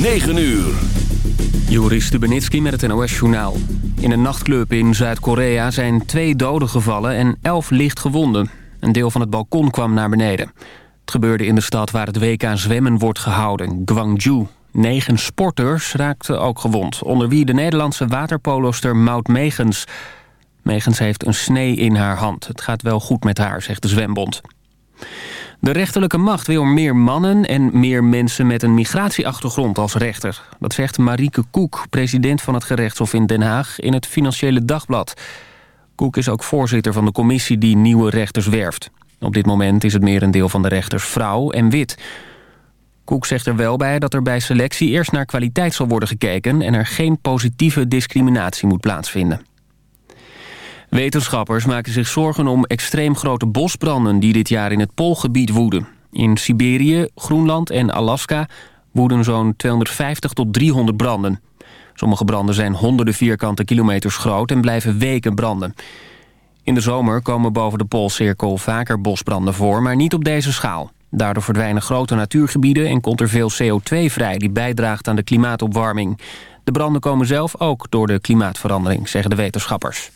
9 uur. Joris Stubenitski met het NOS-journaal. In een nachtclub in Zuid-Korea zijn twee doden gevallen en elf licht gewonden. Een deel van het balkon kwam naar beneden. Het gebeurde in de stad waar het WK zwemmen wordt gehouden, Gwangju. Negen sporters raakten ook gewond, onder wie de Nederlandse waterpoloster Maud Megens. Megens heeft een snee in haar hand. Het gaat wel goed met haar, zegt de zwembond. De rechterlijke macht wil meer mannen en meer mensen met een migratieachtergrond als rechter. Dat zegt Marieke Koek, president van het gerechtshof in Den Haag, in het Financiële Dagblad. Koek is ook voorzitter van de commissie die nieuwe rechters werft. Op dit moment is het merendeel van de rechters vrouw en wit. Koek zegt er wel bij dat er bij selectie eerst naar kwaliteit zal worden gekeken... en er geen positieve discriminatie moet plaatsvinden. Wetenschappers maken zich zorgen om extreem grote bosbranden... die dit jaar in het Poolgebied woeden. In Siberië, Groenland en Alaska woeden zo'n 250 tot 300 branden. Sommige branden zijn honderden vierkante kilometers groot... en blijven weken branden. In de zomer komen boven de Poolcirkel vaker bosbranden voor... maar niet op deze schaal. Daardoor verdwijnen grote natuurgebieden en komt er veel CO2 vrij... die bijdraagt aan de klimaatopwarming. De branden komen zelf ook door de klimaatverandering, zeggen de wetenschappers.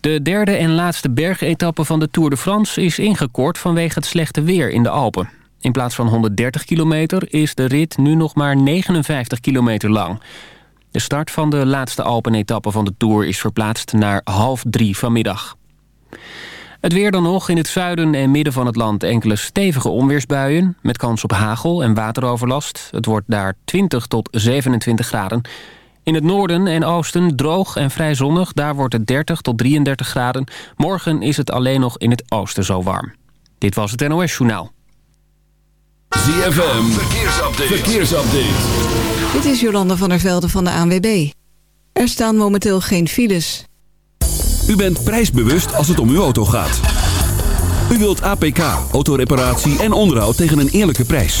De derde en laatste bergetappe van de Tour de France is ingekort vanwege het slechte weer in de Alpen. In plaats van 130 kilometer is de rit nu nog maar 59 kilometer lang. De start van de laatste Alpen-etappe van de Tour is verplaatst naar half drie vanmiddag. Het weer dan nog. In het zuiden en midden van het land enkele stevige onweersbuien... met kans op hagel en wateroverlast. Het wordt daar 20 tot 27 graden. In het noorden en oosten droog en vrij zonnig. Daar wordt het 30 tot 33 graden. Morgen is het alleen nog in het oosten zo warm. Dit was het NOS Journaal. ZFM, verkeersupdate. verkeersupdate. Dit is Jolanda van der Velde van de ANWB. Er staan momenteel geen files. U bent prijsbewust als het om uw auto gaat. U wilt APK, autoreparatie en onderhoud tegen een eerlijke prijs.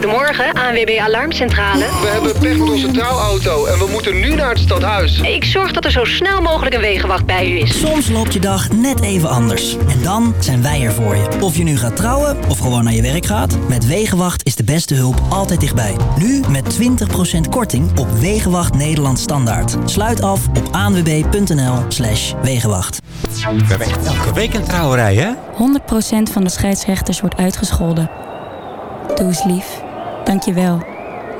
Goedemorgen, ANWB Alarmcentrale. We hebben pech met onze trouwauto en we moeten nu naar het stadhuis. Ik zorg dat er zo snel mogelijk een wegenwacht bij u is. Soms loopt je dag net even anders. En dan zijn wij er voor je. Of je nu gaat trouwen of gewoon naar je werk gaat. Met Wegenwacht is de beste hulp altijd dichtbij. Nu met 20% korting op Wegenwacht Nederland Standaard. Sluit af op anwb.nl slash Wegenwacht. We hebben echt elke week een trouwerij, hè? 100% van de scheidsrechters wordt uitgescholden. Doe eens lief. Dank je wel.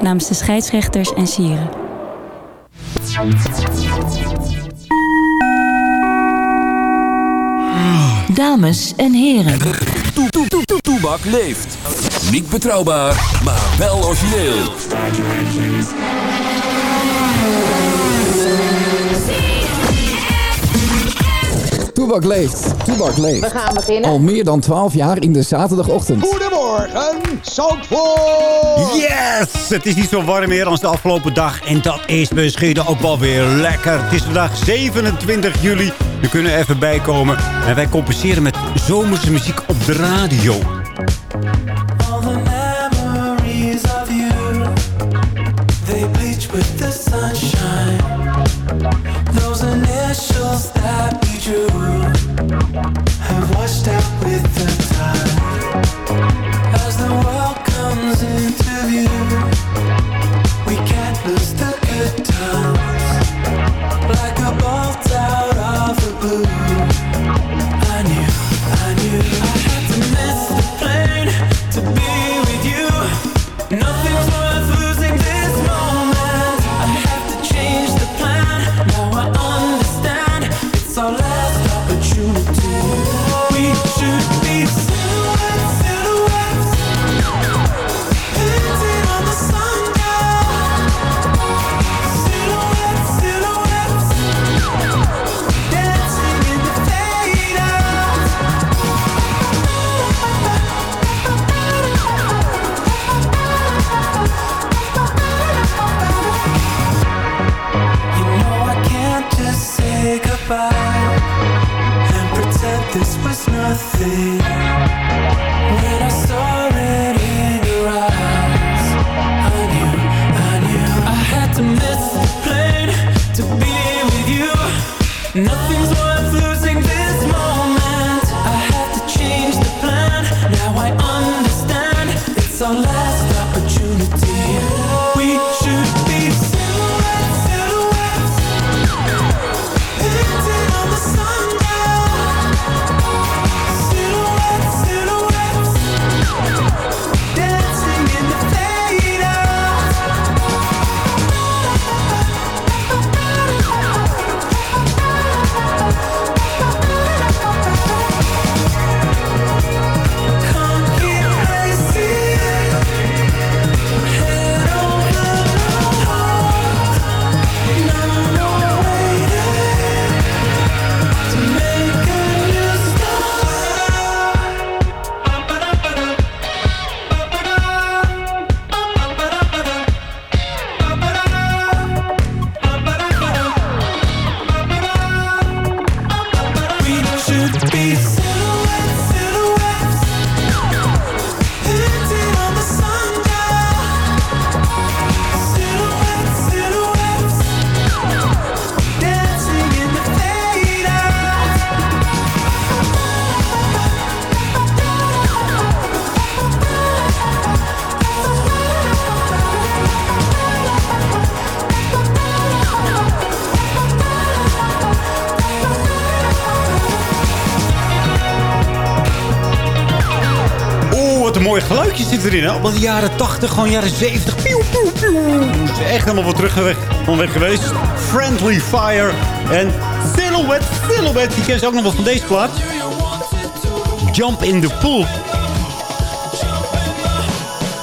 Namens de scheidsrechters en sieren. Dames en heren. Toe, toe, toe, toe, Toebak leeft. Niet betrouwbaar, maar wel origineel. Toebak leeft. Toebak leeft. We gaan beginnen. Al meer dan 12 jaar in de zaterdagochtend. Goedemorgen, Zandvoort! Yes! Het is niet zo warm meer als de afgelopen dag. En dat is misschien ook wel weer lekker. Het is vandaag 27 juli. We kunnen even bijkomen. En wij compenseren met zomerse muziek op de radio. All the memories of you, they bleach with the sunshine. Those initials that we drew have washed out with the time. Nothing's Hè? Op de jaren 80, gewoon jaren 70. Pieuw, pieuw, pieuw. Dat is echt helemaal wat terug van weg geweest. Friendly Fire en Silhouette, Silhouette. Die ken je ook nog wel van deze plaat. Jump in the Pool.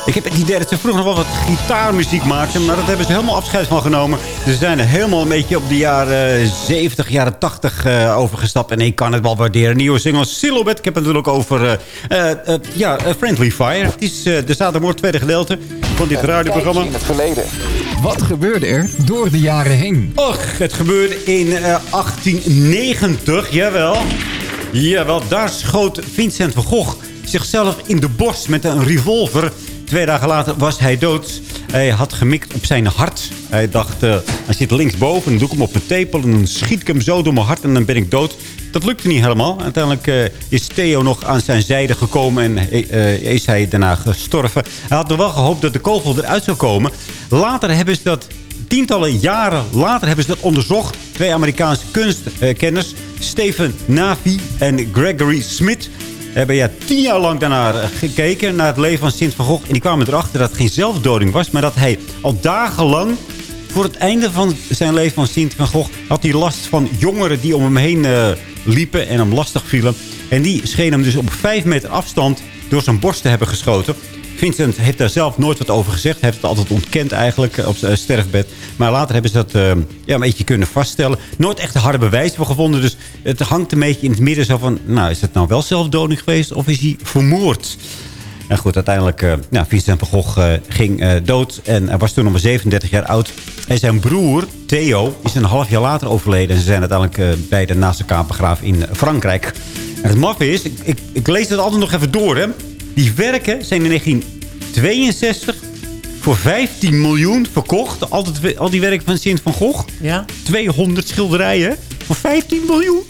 Ik heb het idee dat ze vroeger nog wel wat gitaarmuziek maakten. Maar dat hebben ze helemaal afscheid van genomen. Ze zijn er helemaal een beetje op de jaren 70, jaren 80 eh, overgestapt. En ik kan het wel waarderen. Nieuwe single Silhouette. Ik heb het natuurlijk over eh, eh, eh, ja, eh, Friendly Fire. Het is eh, de zaterdagmorgen tweede gedeelte van dit radioprogramma. In het verleden. Wat gebeurde er door de jaren heen? Och, het gebeurde in eh, 1890, jawel. Jawel, daar schoot Vincent van Gogh zichzelf in de borst met een revolver. Twee dagen later was hij dood. Hij had gemikt op zijn hart. Hij dacht, eh, hij zit linksboven, dan doe ik hem op mijn tepel... en dan schiet ik hem zo door mijn hart en dan ben ik dood. Dat lukte niet helemaal. Uiteindelijk eh, is Theo nog aan zijn zijde gekomen en eh, is hij daarna gestorven. Hij had er wel gehoopt dat de kogel eruit zou komen. Later hebben ze dat tientallen jaren later hebben ze dat onderzocht. Twee Amerikaanse kunstkenners, Stephen Navi en Gregory Smith... hebben ja tien jaar lang daarnaar eh, gekeken, naar het leven van Sint van Gogh. En die kwamen erachter dat het geen zelfdoding was... maar dat hij al dagenlang voor het einde van zijn leven van Sint van Gogh... had hij last van jongeren die om hem heen eh, liepen en hem lastig vielen. En die schenen hem dus op vijf meter afstand door zijn borst te hebben geschoten. Vincent heeft daar zelf nooit wat over gezegd. Hij heeft het altijd ontkend eigenlijk eh, op zijn sterfbed. Maar later hebben ze dat eh, ja, een beetje kunnen vaststellen. Nooit echt harde bewijs voor gevonden. Dus het hangt een beetje in het midden zo van... Nou, is het nou wel zelfdoding geweest of is hij vermoord? En goed, uiteindelijk, uh, nou, Vincent van Gogh ging dood. En hij was toen nog maar 37 jaar oud. En zijn broer, Theo, is een half jaar later overleden. En ze zijn uiteindelijk beide naast elkaar begraven in Frankrijk. En het maffe is, ik, ik, ik, lees het altijd nog even door, hè. Die werken zijn in 1962 voor 15 miljoen verkocht. Altijd, al die werken van Sint van Gogh. Ja. 200 schilderijen voor 15 miljoen.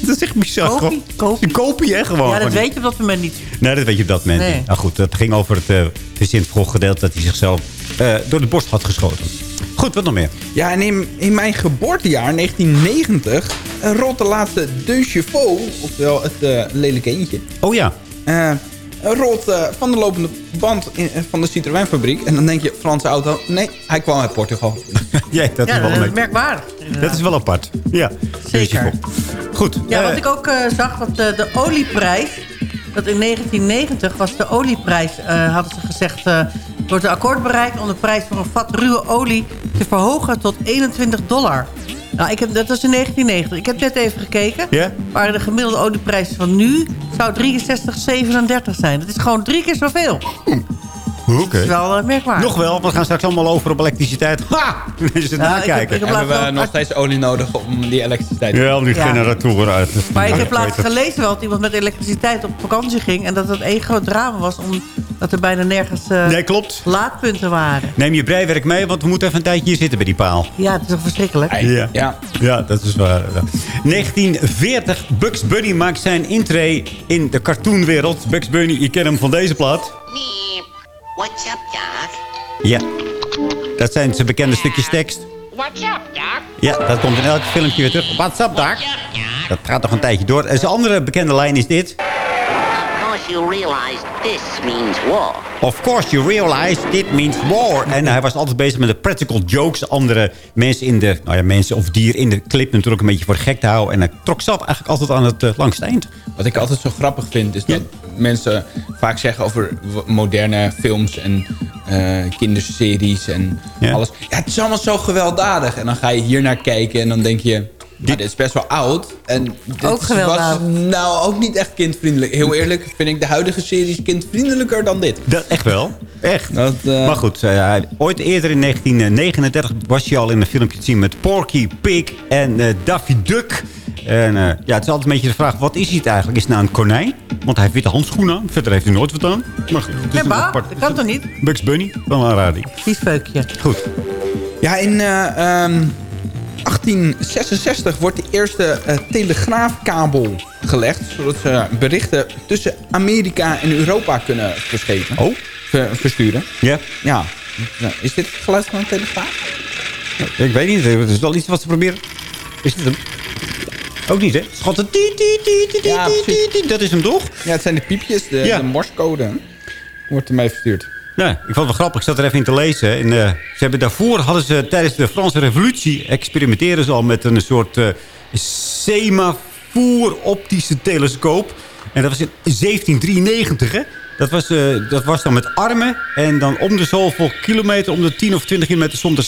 Dat is echt bizar. Kopie, kopie. Een kopie, hè, gewoon. Ja, dat weet je op dat moment niet. Nee, dat weet je op dat moment nee. niet. Nou goed, dat ging over het uh, Sint van Gogh gedeelte... dat hij zichzelf uh, door de borst had geschoten. Goed, wat nog meer? Ja, en in, in mijn geboortejaar, 1990... Uh, rolt de laatste De oftewel het uh, lelijke eentje. Oh ja. Rolt uh, van de lopende band in, van de Citroën fabriek. En dan denk je, Franse auto. Nee, hij kwam uit Portugal. ja, dat ja, is wel dat een merkwaardig. Dat is wel apart. Ja, zeker. Goed. Ja, uh, wat ik ook uh, zag, dat uh, de olieprijs... dat in 1990 was de olieprijs, hadden ze gezegd... wordt een akkoord bereikt om de prijs voor een vat ruwe olie... te verhogen tot 21 dollar. Nou, ik heb, dat was in 1990. Ik heb net even gekeken. Yeah? Maar de gemiddelde olieprijs van nu zou 63,37 zijn. Dat is gewoon drie keer zoveel. Oké. Dat is wel uh, merkwaardig. Nog wel, we gaan straks allemaal over op elektriciteit. Ha! Is het Nou, nakijken. ik heb- ik heb Hebben we nog steeds olie nodig om die elektriciteit Ja, om die Ja. generatoren uit te Maar ik heb laatst gelezen wel dat iemand met elektriciteit op vakantie ging... en dat het één groot drama was omdat er bijna nergens eh, Nee, klopt. laadpunten waren. Neem je breiwerk mee, want we moeten even een tijdje hier zitten bij die paal. Ja, het is toch verschrikkelijk? Ja. Ja. ja, dat is waar. ja. 1940, Bugs Bunny maakt zijn intree in de cartoonwereld. Bugs Bunny, je kent hem van deze plaat. What's up, Doc? Ja, dat zijn zijn bekende stukjes tekst. What's up, Doc? Ja, dat komt in elk filmpje weer terug. What's up, Doc? Dat gaat nog een tijdje door. En zijn andere bekende lijn is dit. Of course you realize this means war. Of course you realize it means war. En hij was altijd bezig met de practical jokes. Andere mensen in de, nou ja, mensen of dieren in de clip natuurlijk een beetje voor de gek te houden. En hij trok zelf eigenlijk altijd aan het uh, langste eind. Wat ik altijd zo grappig vind, is dat mensen vaak zeggen over moderne films en eh, kinderseries en alles. Ja, het is allemaal zo gewelddadig. En dan ga je hier naar kijken en dan denk je... Dit is best wel oud. En dit Ook was nou ook niet echt kindvriendelijk. Heel eerlijk vind ik de huidige series kindvriendelijker dan dit. Dat, echt wel. Echt. Dat, eh, Maar goed, eh, ooit eerder in 1939 was hij al in een filmpje te zien met Porky Pig en eh, Daffy Duck. En eh, ja, het is altijd een beetje de vraag, wat is hij het eigenlijk? Is het nou een konijn? Want hij heeft witte handschoenen aan. Verder heeft hij nooit wat aan. Maar goed, het is apart- dat kan toch niet? Bugs Bunny, wel een raar ding. Viespeukje. Goed. Ja, in eh, ehm, 1866 wordt de eerste eh, telegraafkabel gelegd... zodat ze berichten tussen Amerika en Europa kunnen verschepen. Oh? Ver- versturen. Ja. Ja. Is dit het geluid van een telegraaf? Ik weet niet, het is wel iets wat ze proberen. Is dit hem? Ook niet, hè? Schatten. Ja. Dat is hem toch? Ja, het zijn de piepjes, de, Ja. de morsecode. Wordt ermee verstuurd. Ja, ik vond het wel grappig. Ik zat er even in te lezen. En, eh, ze hebben daarvoor hadden ze tijdens de Franse revolutie... experimenteren ze al met een soort eh semafoor-optische telescoop. En dat was in 1793, hè? Dat was, eh, dat was dan met armen. En dan om de zoveel kilometer, om de 10 of 20 kilometer... stond er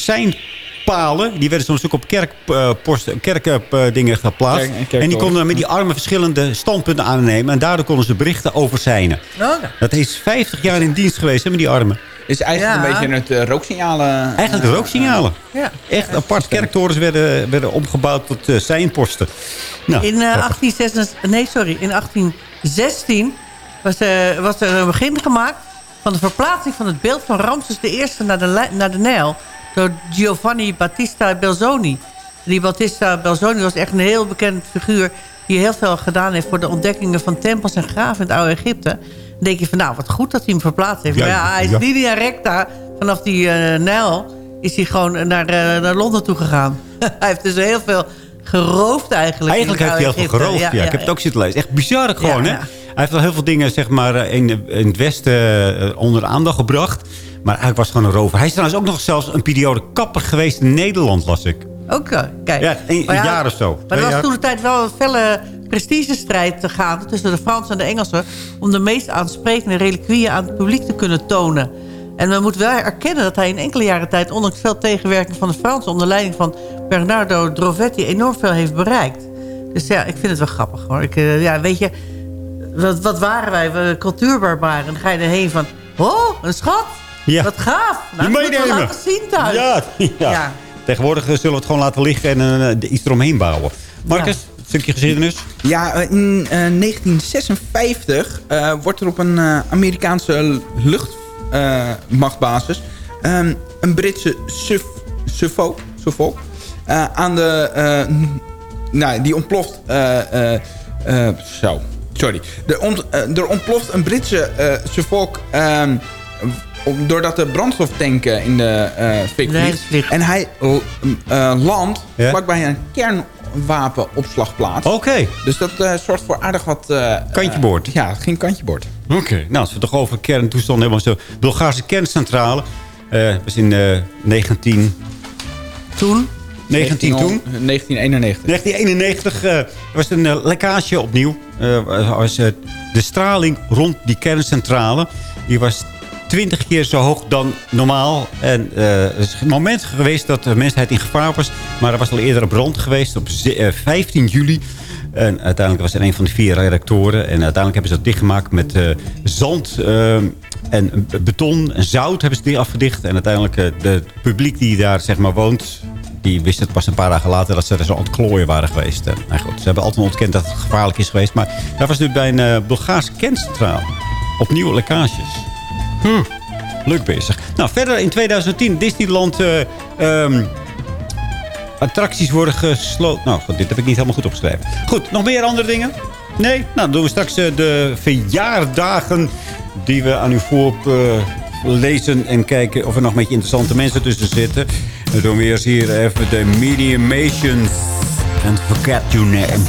seinpalen. Die werden soms ook op kerkposten, kerkdingen geplaatst. Kerk- en die konden dan met die armen verschillende standpunten aannemen. En daardoor konden ze berichten over seinen. Oh, Dat is 50 jaar in dienst geweest, hè, met die armen. Is eigenlijk Ja. een beetje het eh, rooksignalen. Eigenlijk de rooksignalen. Ja. Echt apart. Kerktorens werden, werden omgebouwd tot uh, seinposten. Nou, In, eh. 1866, nee, sorry, in 1816 was, er- was er een begin gemaakt... van de verplaatsing van het beeld van Ramses I naar de, naar de Nijl... door Giovanni Battista Belzoni. Die Battista Belzoni was echt een heel bekend figuur... die heel veel gedaan heeft voor de ontdekkingen van tempels en graven in het oude Egypte. Dan denk je van, nou, wat goed dat hij hem verplaatst heeft. Ja, maar ja, hij is ja. linea recta vanaf die eh, Nijl... is hij gewoon naar, eh, naar Londen toe gegaan. hij heeft dus heel veel geroofd eigenlijk. Eigenlijk heeft hij heel veel geroofd. Ja, ik heb het ook zitten lezen. Echt bizar gewoon, hè? Hij heeft wel heel veel dingen zeg maar, eh, in, in het Westen eh, onder de aandacht gebracht. Maar eigenlijk was het gewoon een rover. Hij is trouwens ook nog zelfs een periode kapper geweest in Nederland, las ik. Ook, eh, kijk. Ja, een, ja, jaar of zo. Maar er was toen de tijd wel een felle prestigestrijd te gaan... tussen de Fransen en de Engelsen... om de meest aansprekende reliquieën aan het publiek te kunnen tonen. En we moeten wel erkennen dat hij in enkele jaren tijd... ondanks veel tegenwerking van de Fransen... onder leiding van Bernardo Drovetti enorm veel heeft bereikt. Dus ja, ik vind het wel grappig hoor. Ik, ja, weet je, wat, wat waren wij? We cultuurbarbaren. Dan ga je erheen van... Oh, een schat! Ja. Wat gaaf! Nou, we meenemen. laten zien thuis. Ja, ja. Ja. Tegenwoordig eh, zullen we het gewoon laten liggen en eh, iets eromheen bouwen. Marcus, een stukje geschiedenis. Ja, eh, in eh, 1956 eh, wordt er op een eh, Amerikaanse luchtmachtbasis... ehm, een Britse Suf- eh, aan de... eh, nou, die ontploft... eh, eh, eh, zo, sorry. Er, ont, eh, er ontploft een Britse eh Suffolk... ehm, om- doordat de brandstoftank eh, in de eh fik vliegt. En hij eh, landt Ja? vlakbij een kernwapenopslagplaats. Oké. Dus dat eh, zorgt voor aardig wat... Kantje boord. ja, geen kantje boord. Oké. Nou, als we het toch over kerntoestand hebben. was de Bulgaarse kerncentrale. eh was in eh 19... Toen? 19 toen? 1991. 1991 eh, was een eh, lekkage opnieuw. Eh, was, eh, de straling rond die kerncentrale... die was 20 keer zo hoog dan normaal. En er is een moment geweest dat de mensheid in gevaar was. Maar er was al eerder een brand geweest op ze- eh, 15 juli. En uiteindelijk was er een van de vier reactoren. En uiteindelijk hebben ze dat dichtgemaakt met zand... en beton en zout hebben ze die afgedicht. En uiteindelijk de het publiek die daar zeg maar woont... die wist het pas een paar dagen later dat ze er zo aan het klooien waren geweest. Eh, nou goed, ze hebben altijd ontkend dat het gevaarlijk is geweest. Maar daar was nu bij een uh, Bulgaarse kerncentraal. Opnieuw lekkages. Hm. Leuk bezig. Nou, verder in 2010 Disneyland... eh, ehm, attracties worden gesloten. Nou, goed, dit heb ik niet helemaal goed opgeschreven. Goed, nog meer andere dingen? Nee? Nou, dan doen we straks eh, de verjaardagen die we aan u voor eh, lezen en kijken of er nog een beetje interessante mensen tussen zitten. Dan doen we eerst hier even de Mediumations en Forget Your Name.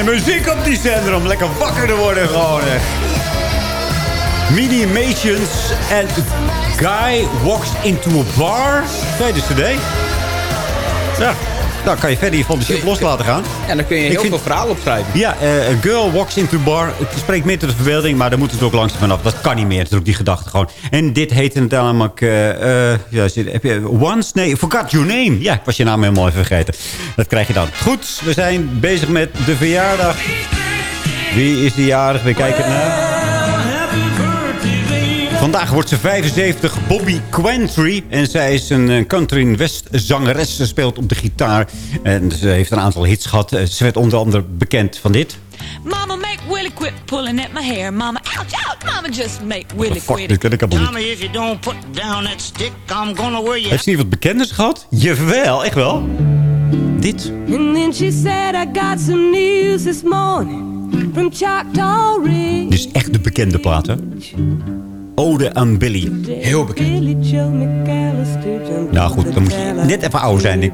Fijne muziek op die zender om lekker wakker te worden gewoon. echt. Medimations en Guy Walks Into a Bar. Tweede cd. Ja, dan kan je verder je fantasie los laten gaan. Ja, dan kun je Ik heel vind- veel verhalen opschrijven. Ja, eh, A Girl Walks Into Bar. Het spreekt meer tot de verbeelding, maar daar moeten ze ook langs vanaf. Dat kan niet meer, dat is ook die gedachte gewoon. En dit heette het namelijk... eh, eh, ja, heb je Once? Nee, Forgot Your Name. Ja, ik was je naam helemaal even vergeten. Dat krijg je dan. Goed, we zijn bezig met de verjaardag. Wie is die jarig? We kijken naar... Vandaag wordt ze 75, Bobby Quentry. En zij is een eh, country west zangeres. Ze speelt op de gitaar. En ze heeft een aantal hits gehad. Eh, Ze werd onder andere bekend van dit. Mama, make Willie quit pulling at my hair. Mama, ouch, ouch. Mama, just make Willie fuck, quit. dit ken ik niet. Tommy, if you don't put down that stick, I'm gonna wear you. Heeft ze niet wat bekenders gehad? Jawel, echt wel. Dit. And then she said, I got some news this morning from Choctaw Ridge. Dit is echt de bekende plaat, hè? Ode aan Billy. Heel bekend. Nou goed, dan moet je net even oud zijn. Ik,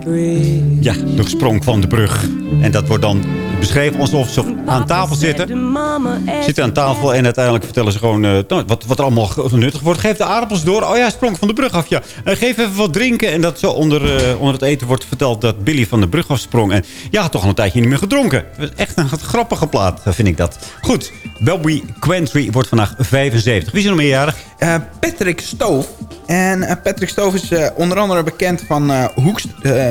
ja, de sprong van de brug. En dat wordt dan beschreven alsof ze aan tafel zitten. Zitten aan tafel en uiteindelijk vertellen ze gewoon eh, nou, wat, wat er allemaal nuttig wordt. Geef de aardappels door. Oh ja, sprong van de brug af. Ja. En geef even wat drinken. En dat zo onder, eh, onder het eten wordt verteld dat Billy van de brug afsprong. En ja, toch al een tijdje niet meer gedronken. Echt een grappige plaat, eh, vind ik dat. Goed, Bobby Quentry wordt vandaag 75. Wie is er nog meerjarig? Eh, Patrick Stoof. En eh, Patrick Stoof is eh, onder andere bekend van eh, Hoekst, eh,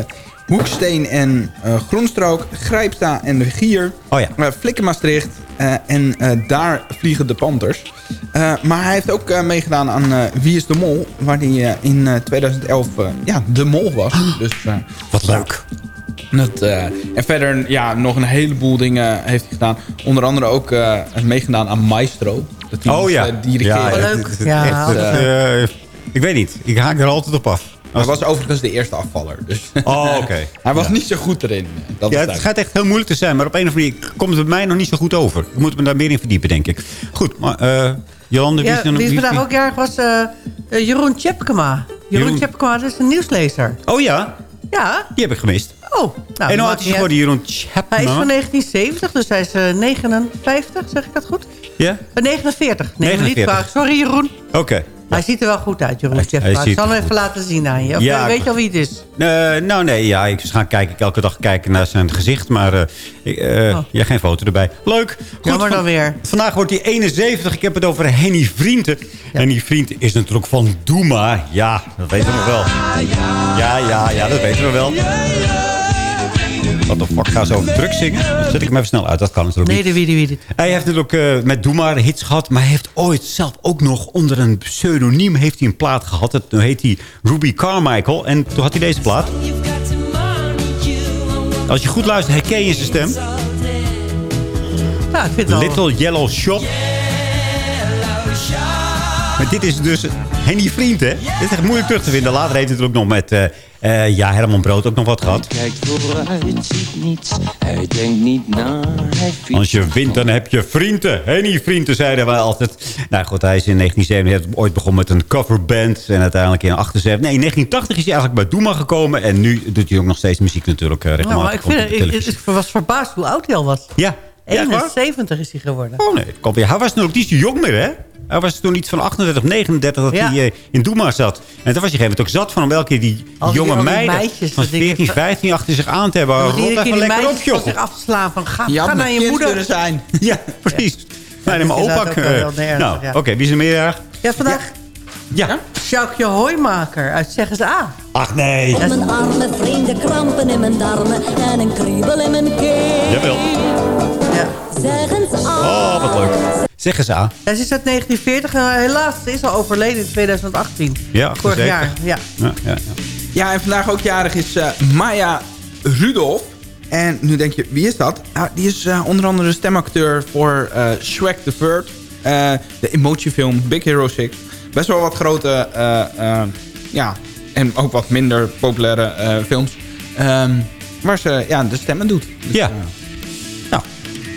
Hoeksteen en eh, Groenstrook, Grijpsta en de Gier. Oh ja. Uh, Flikken Maastricht, Eh, en eh, daar vliegen de Panthers. Eh, maar hij heeft ook eh, meegedaan aan eh, Wie is de Mol? Waar hij eh, in eh, 2011 eh, ja, de mol was. Dus, eh, Wat leuk. dat, eh, en verder ja, nog een heleboel dingen heeft hij gedaan. Onder andere ook eh, meegedaan aan Maestro. Dat hij Oh ja. eh, dirigeren. Ja, echt, eh, ik weet niet. Ik haak er altijd op af. Hij was overigens de eerste afvaller. Dus Oh, oké. hij was Ja. niet zo goed erin. Dat ja, het gaat echt heel moeilijk te zijn. Maar op een of andere manier komt het bij mij nog niet zo goed over. Ik moet me daar meer in verdiepen, denk ik. Goed, maar uh, Jolande, wie Ja, is er nog? wie is vandaag ook jarig was eh, eh, Jeroen Tjepkema. Jeroen, Jeroen- Tjepkema, dat is een nieuwslezer. Oh ja, Ja. die heb ik gemist. Oh. Nou, en hoe oud is geworden. Jeroen Tjepkema? Hij is van 1970, dus hij is eh, 59, zeg ik dat goed? Ja? Eh, 49. Nee, 49. niet kwalijk. Sorry Jeroen. Oké. Hij ziet er wel goed uit, Jeroen Hij Tjepkema. Ik zal hem even laten zien aan je. Of, Ja, eh, weet je al wie het is? Eh, nou nee, ja, ik ga kijken, elke dag kijken naar zijn gezicht. Maar eh eh, Oh. ja, geen foto erbij. Leuk. Goed, Jammer dan van- weer. Vandaag wordt hij 71. Ik heb het over Henny Vrienden. Henny Vriend is natuurlijk van Doema. Ja, dat weten we nog wel. Ja, ja, ja, dat weten we wel. Wat de fuck, gaan ze over drugs zingen? Dan zet ik hem even snel uit, dat kan natuurlijk Nee, niet. wie, de wie. de- Hij heeft natuurlijk eh, met Doe maar hits gehad. Maar hij heeft ooit zelf ook nog onder een pseudoniem heeft hij een plaat gehad. Dat toen heet hij Ruby Carmichael. En toen had hij deze plaat. Als je goed luistert, herken je zijn stem. Nou, ik vind het wel... Little Yellow Shop. Maar dit is dus Henny Vriend, hè? Dit is echt moeilijk terug te vinden. Later heeft hij natuurlijk nog met eh, eh, ja, Herman Brood ook nog wat gehad. Kijkt vooruit, ziet niets. Hij denkt niet na, hij. Als je wint, dan heb je vrienden. Henny vrienden, zeiden wij altijd. Nou goed, hij is in 1977 ooit begonnen met een coverband. En uiteindelijk in 78, nee, in 1980 is hij eigenlijk bij Doema gekomen. En nu doet hij ook nog steeds muziek natuurlijk uh, regelmatig Nou, maar ik, op vind, de ik, ik was verbaasd hoe oud hij al was. Ja. Ja, echt waar? 71 is hij geworden. Oh nee, weer. Hij was nog niet zo jong meer, hè? Hij was toen iets van 38, 39 dat Ja. hij eh, in Doema zat. En toen was hij gegeven ook zat van om elke keer die jonge meiden meisjes, van dat denk ik 14, van- 15 achter zich aan te hebben. Rot iedere keer even die lekker op, joh. zich af te slaan van ga, ga naar mijn je moeder. zijn. Ja, precies. Nee, dat maar is opa... ernstig, nou, ja. oké, wie is er meer? Ja, vandaag Ja. Sjoukje Hooimaker uit Zeggen ze A. Ach nee. Mijn armen, vreemde krampen in mijn darmen en een kriebel in mijn keel. Jawel. Ja. Zeggen ze Oh, wat leuk. Zeggen ze aan. Hij is uit 1940 en helaas ze is al overleden in 2018. Ja, Vorig 78. jaar, ja. Ja, ja, ja. Ja, en vandaag ook jarig is eh, Maya Rudolph. En nu denk je, wie is dat? Nou, die is eh, onder andere stemacteur voor eh, Shrek the Third. eh, de emotiefilm Big Hero 6. Best wel wat grote, ja, en ook wat minder populaire eh, films. Ehm, waar ze ja, de stemmen doet. Dus, Ja.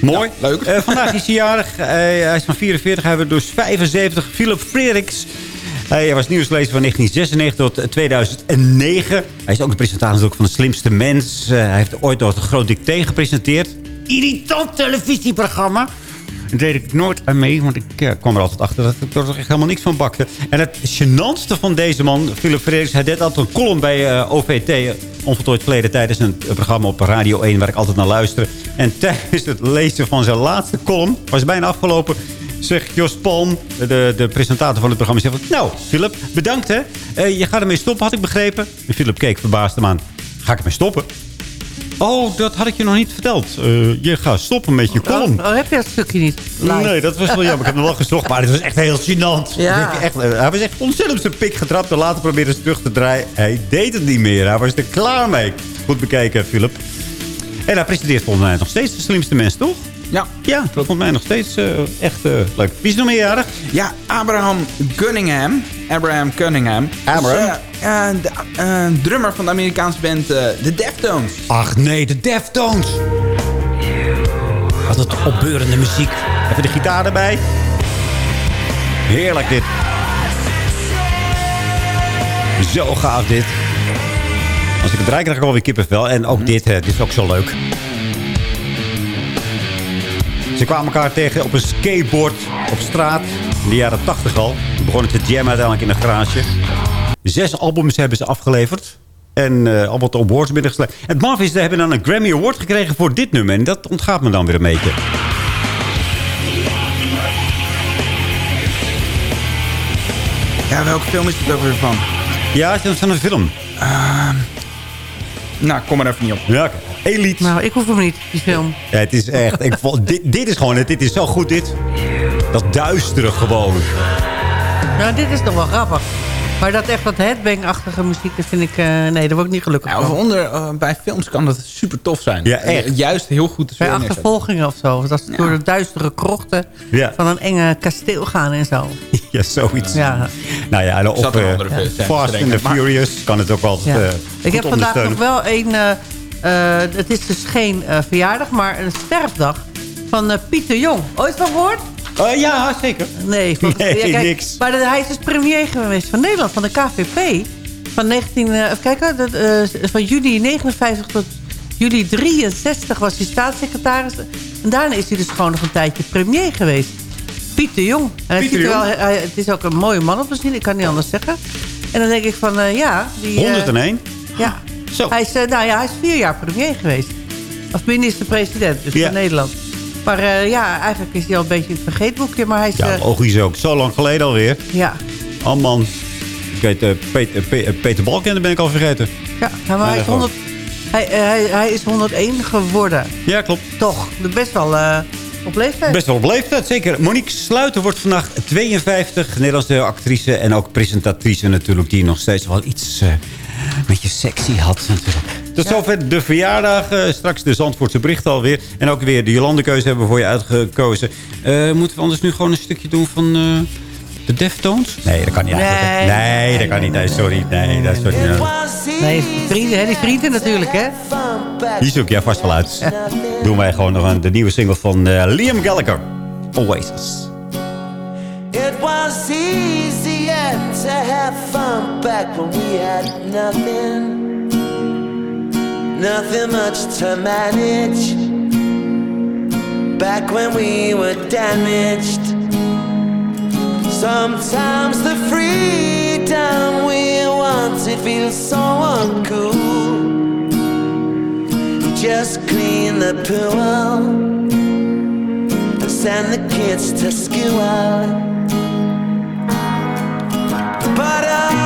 Eh, mooi. leuk. Eh, vandaag is hij jarig. Eh, hij is van 44. Hij werd dus 75. Philip Frederiks. Hij was nieuwslezer van 1996 tot 2009. Hij is ook de presentator van de slimste mens. Eh, hij heeft ooit nog een groot dicté gepresenteerd. Irritant televisieprogramma. Daar deed ik nooit aan mee, want ik eh, kwam er altijd achter dat ik er helemaal niks van bakte. En het gênantste van deze man, Philip Frederiks, hij deed altijd een column bij eh, OVT, eh, onvoltooid verleden tijdens een programma op Radio 1 waar ik altijd naar luisterde. En tijdens het lezen van zijn laatste column, was bijna afgelopen, zegt Jos Palm, de, de presentator van het programma, zegt van, nou, Philip, bedankt hè. Je gaat ermee stoppen, had ik begrepen. En Philip keek verbaasd hem aan. Ga ik ermee stoppen? Oh, dat had ik je nog niet verteld. Eh, je gaat stoppen met je column. Oh, oh, heb je dat stukje niet? live? Nee, dat was wel jammer. Ik heb hem wel gezocht, maar het was echt heel gênant. Ja. Echt, eh, hij was echt ontzettend zijn pik getrapt. En later probeerde ze terug te draaien. Hij deed het niet meer. Hij was er klaar mee. Goed bekijken, Philip. En hij presenteert volgens mij nog steeds de slimste mens, toch? Ja. Ja, dat vond mij nog steeds eh, echt eh, leuk. Wie is er nog meerjarig? Ja, Abraham Cunningham. Abraham Cunningham. Abraham? Eh, drummer van de Amerikaanse band eh, The Deftones. Ach nee, de Deftones. Wat het opbeurende muziek. Even de gitaar erbij. Heerlijk dit. Zo gaaf dit. Als ik het draai krijg ik alweer kippenvel. En ook dit, hè, dit is ook zo leuk. Ze kwamen elkaar tegen op een skateboard op straat. In de jaren 80 al. Begonnen te jammen uiteindelijk in een garage. Zes albums hebben ze afgeleverd. En eh al wat awards binnengesleept. Het maf is, ze hebben dan een Grammy Award gekregen voor dit nummer. En dat ontgaat me dan weer een beetje. Ja, welke film is het ook weer van? Ja, het is van een film. nou, kom er even niet op. Ja. Elite. Nou, ik hoef hem niet, die film. Ja, het is echt... Ik dit, dit is gewoon... het. Dit is zo goed, dit. Dat duistere gewoon. Nou, dit is toch wel grappig. Maar dat echt wat headbang-achtige muziek, dat vind ik... eh, nee, daar word ik niet gelukkig Ja, van. onder, eh, bij films kan dat super tof zijn. Ja, echt. Juist heel goed te Bij achtervolgingen of zo. Dat ze door de duistere krochten Ja. van een enge kasteel gaan en zo. Ja, zoiets. Ja. Nou ja, en eh, te Fast and the Furious kan het ook altijd eh, ik heb vandaag nog wel een... eh, eh, het is dus geen eh, verjaardag, maar een sterfdag van eh, Pieter Jong. Ooit van gehoord? Eh, ja, zeker. Nee, van, Nee, kijk, niks. Maar de- hij is dus premier geweest van Nederland, van de KVP. Van 19, eh, even kijken, dat, eh, van juli 59 tot juli 63 was hij staatssecretaris. En daarna is hij dus gewoon nog een tijdje premier geweest. Pieter Jong. En hij Pieter ziet er wel, Jong. hij- het is ook een mooie man op te zien, ik kan niet anders zeggen. En dan denk ik van, eh, ja... Die, eh, 101? ja. Zo. Hij is, eh, nou ja, hij is vier jaar premier geweest. Als minister-president, dus Ja. van Nederland. Maar eh, ja, eigenlijk is hij al een beetje in het vergeetboekje. Maar hij is... Ja, eh, logisch ook. Zo lang geleden alweer. ja, Oh man. Ik weet, eh, Peter, Pe- eh, Peter Balken ben ik al vergeten. Ja, maar hij, is gewoon. 100, hij, eh, hij, hij is 101 geworden. Ja, klopt. Toch, best wel eh, op leeftijd. Best wel op leeftijd, zeker. Monique Sluiter wordt vandaag 52. Nederlandse actrice en ook presentatrice natuurlijk. Die nog steeds wel iets eh, met je sexy had natuurlijk. Tot zover de verjaardag. eh, straks de Zandvoortse bericht alweer. En ook weer de Jolandekeuze hebben we voor je uitgekozen. Eh, moeten we anders nu gewoon een stukje doen van... eh, de Deftones? Nee, dat kan niet eigenlijk. Nee. Nee, dat kan niet. Nee, sorry. Nee, dat is sorry. Nee. Nee, vrienden, hè, die vrienden natuurlijk, hè? Die zoek jij vast wel uit. Doen wij gewoon nog een, de nieuwe single van eh, Liam Gallagher. Oasis. It was easier to have fun back when we had nothing. Nothing much to manage. Back when we were damaged. Sometimes the freedom we wanted feels so uncool. Just clean the pool and send the kids to school. But oh,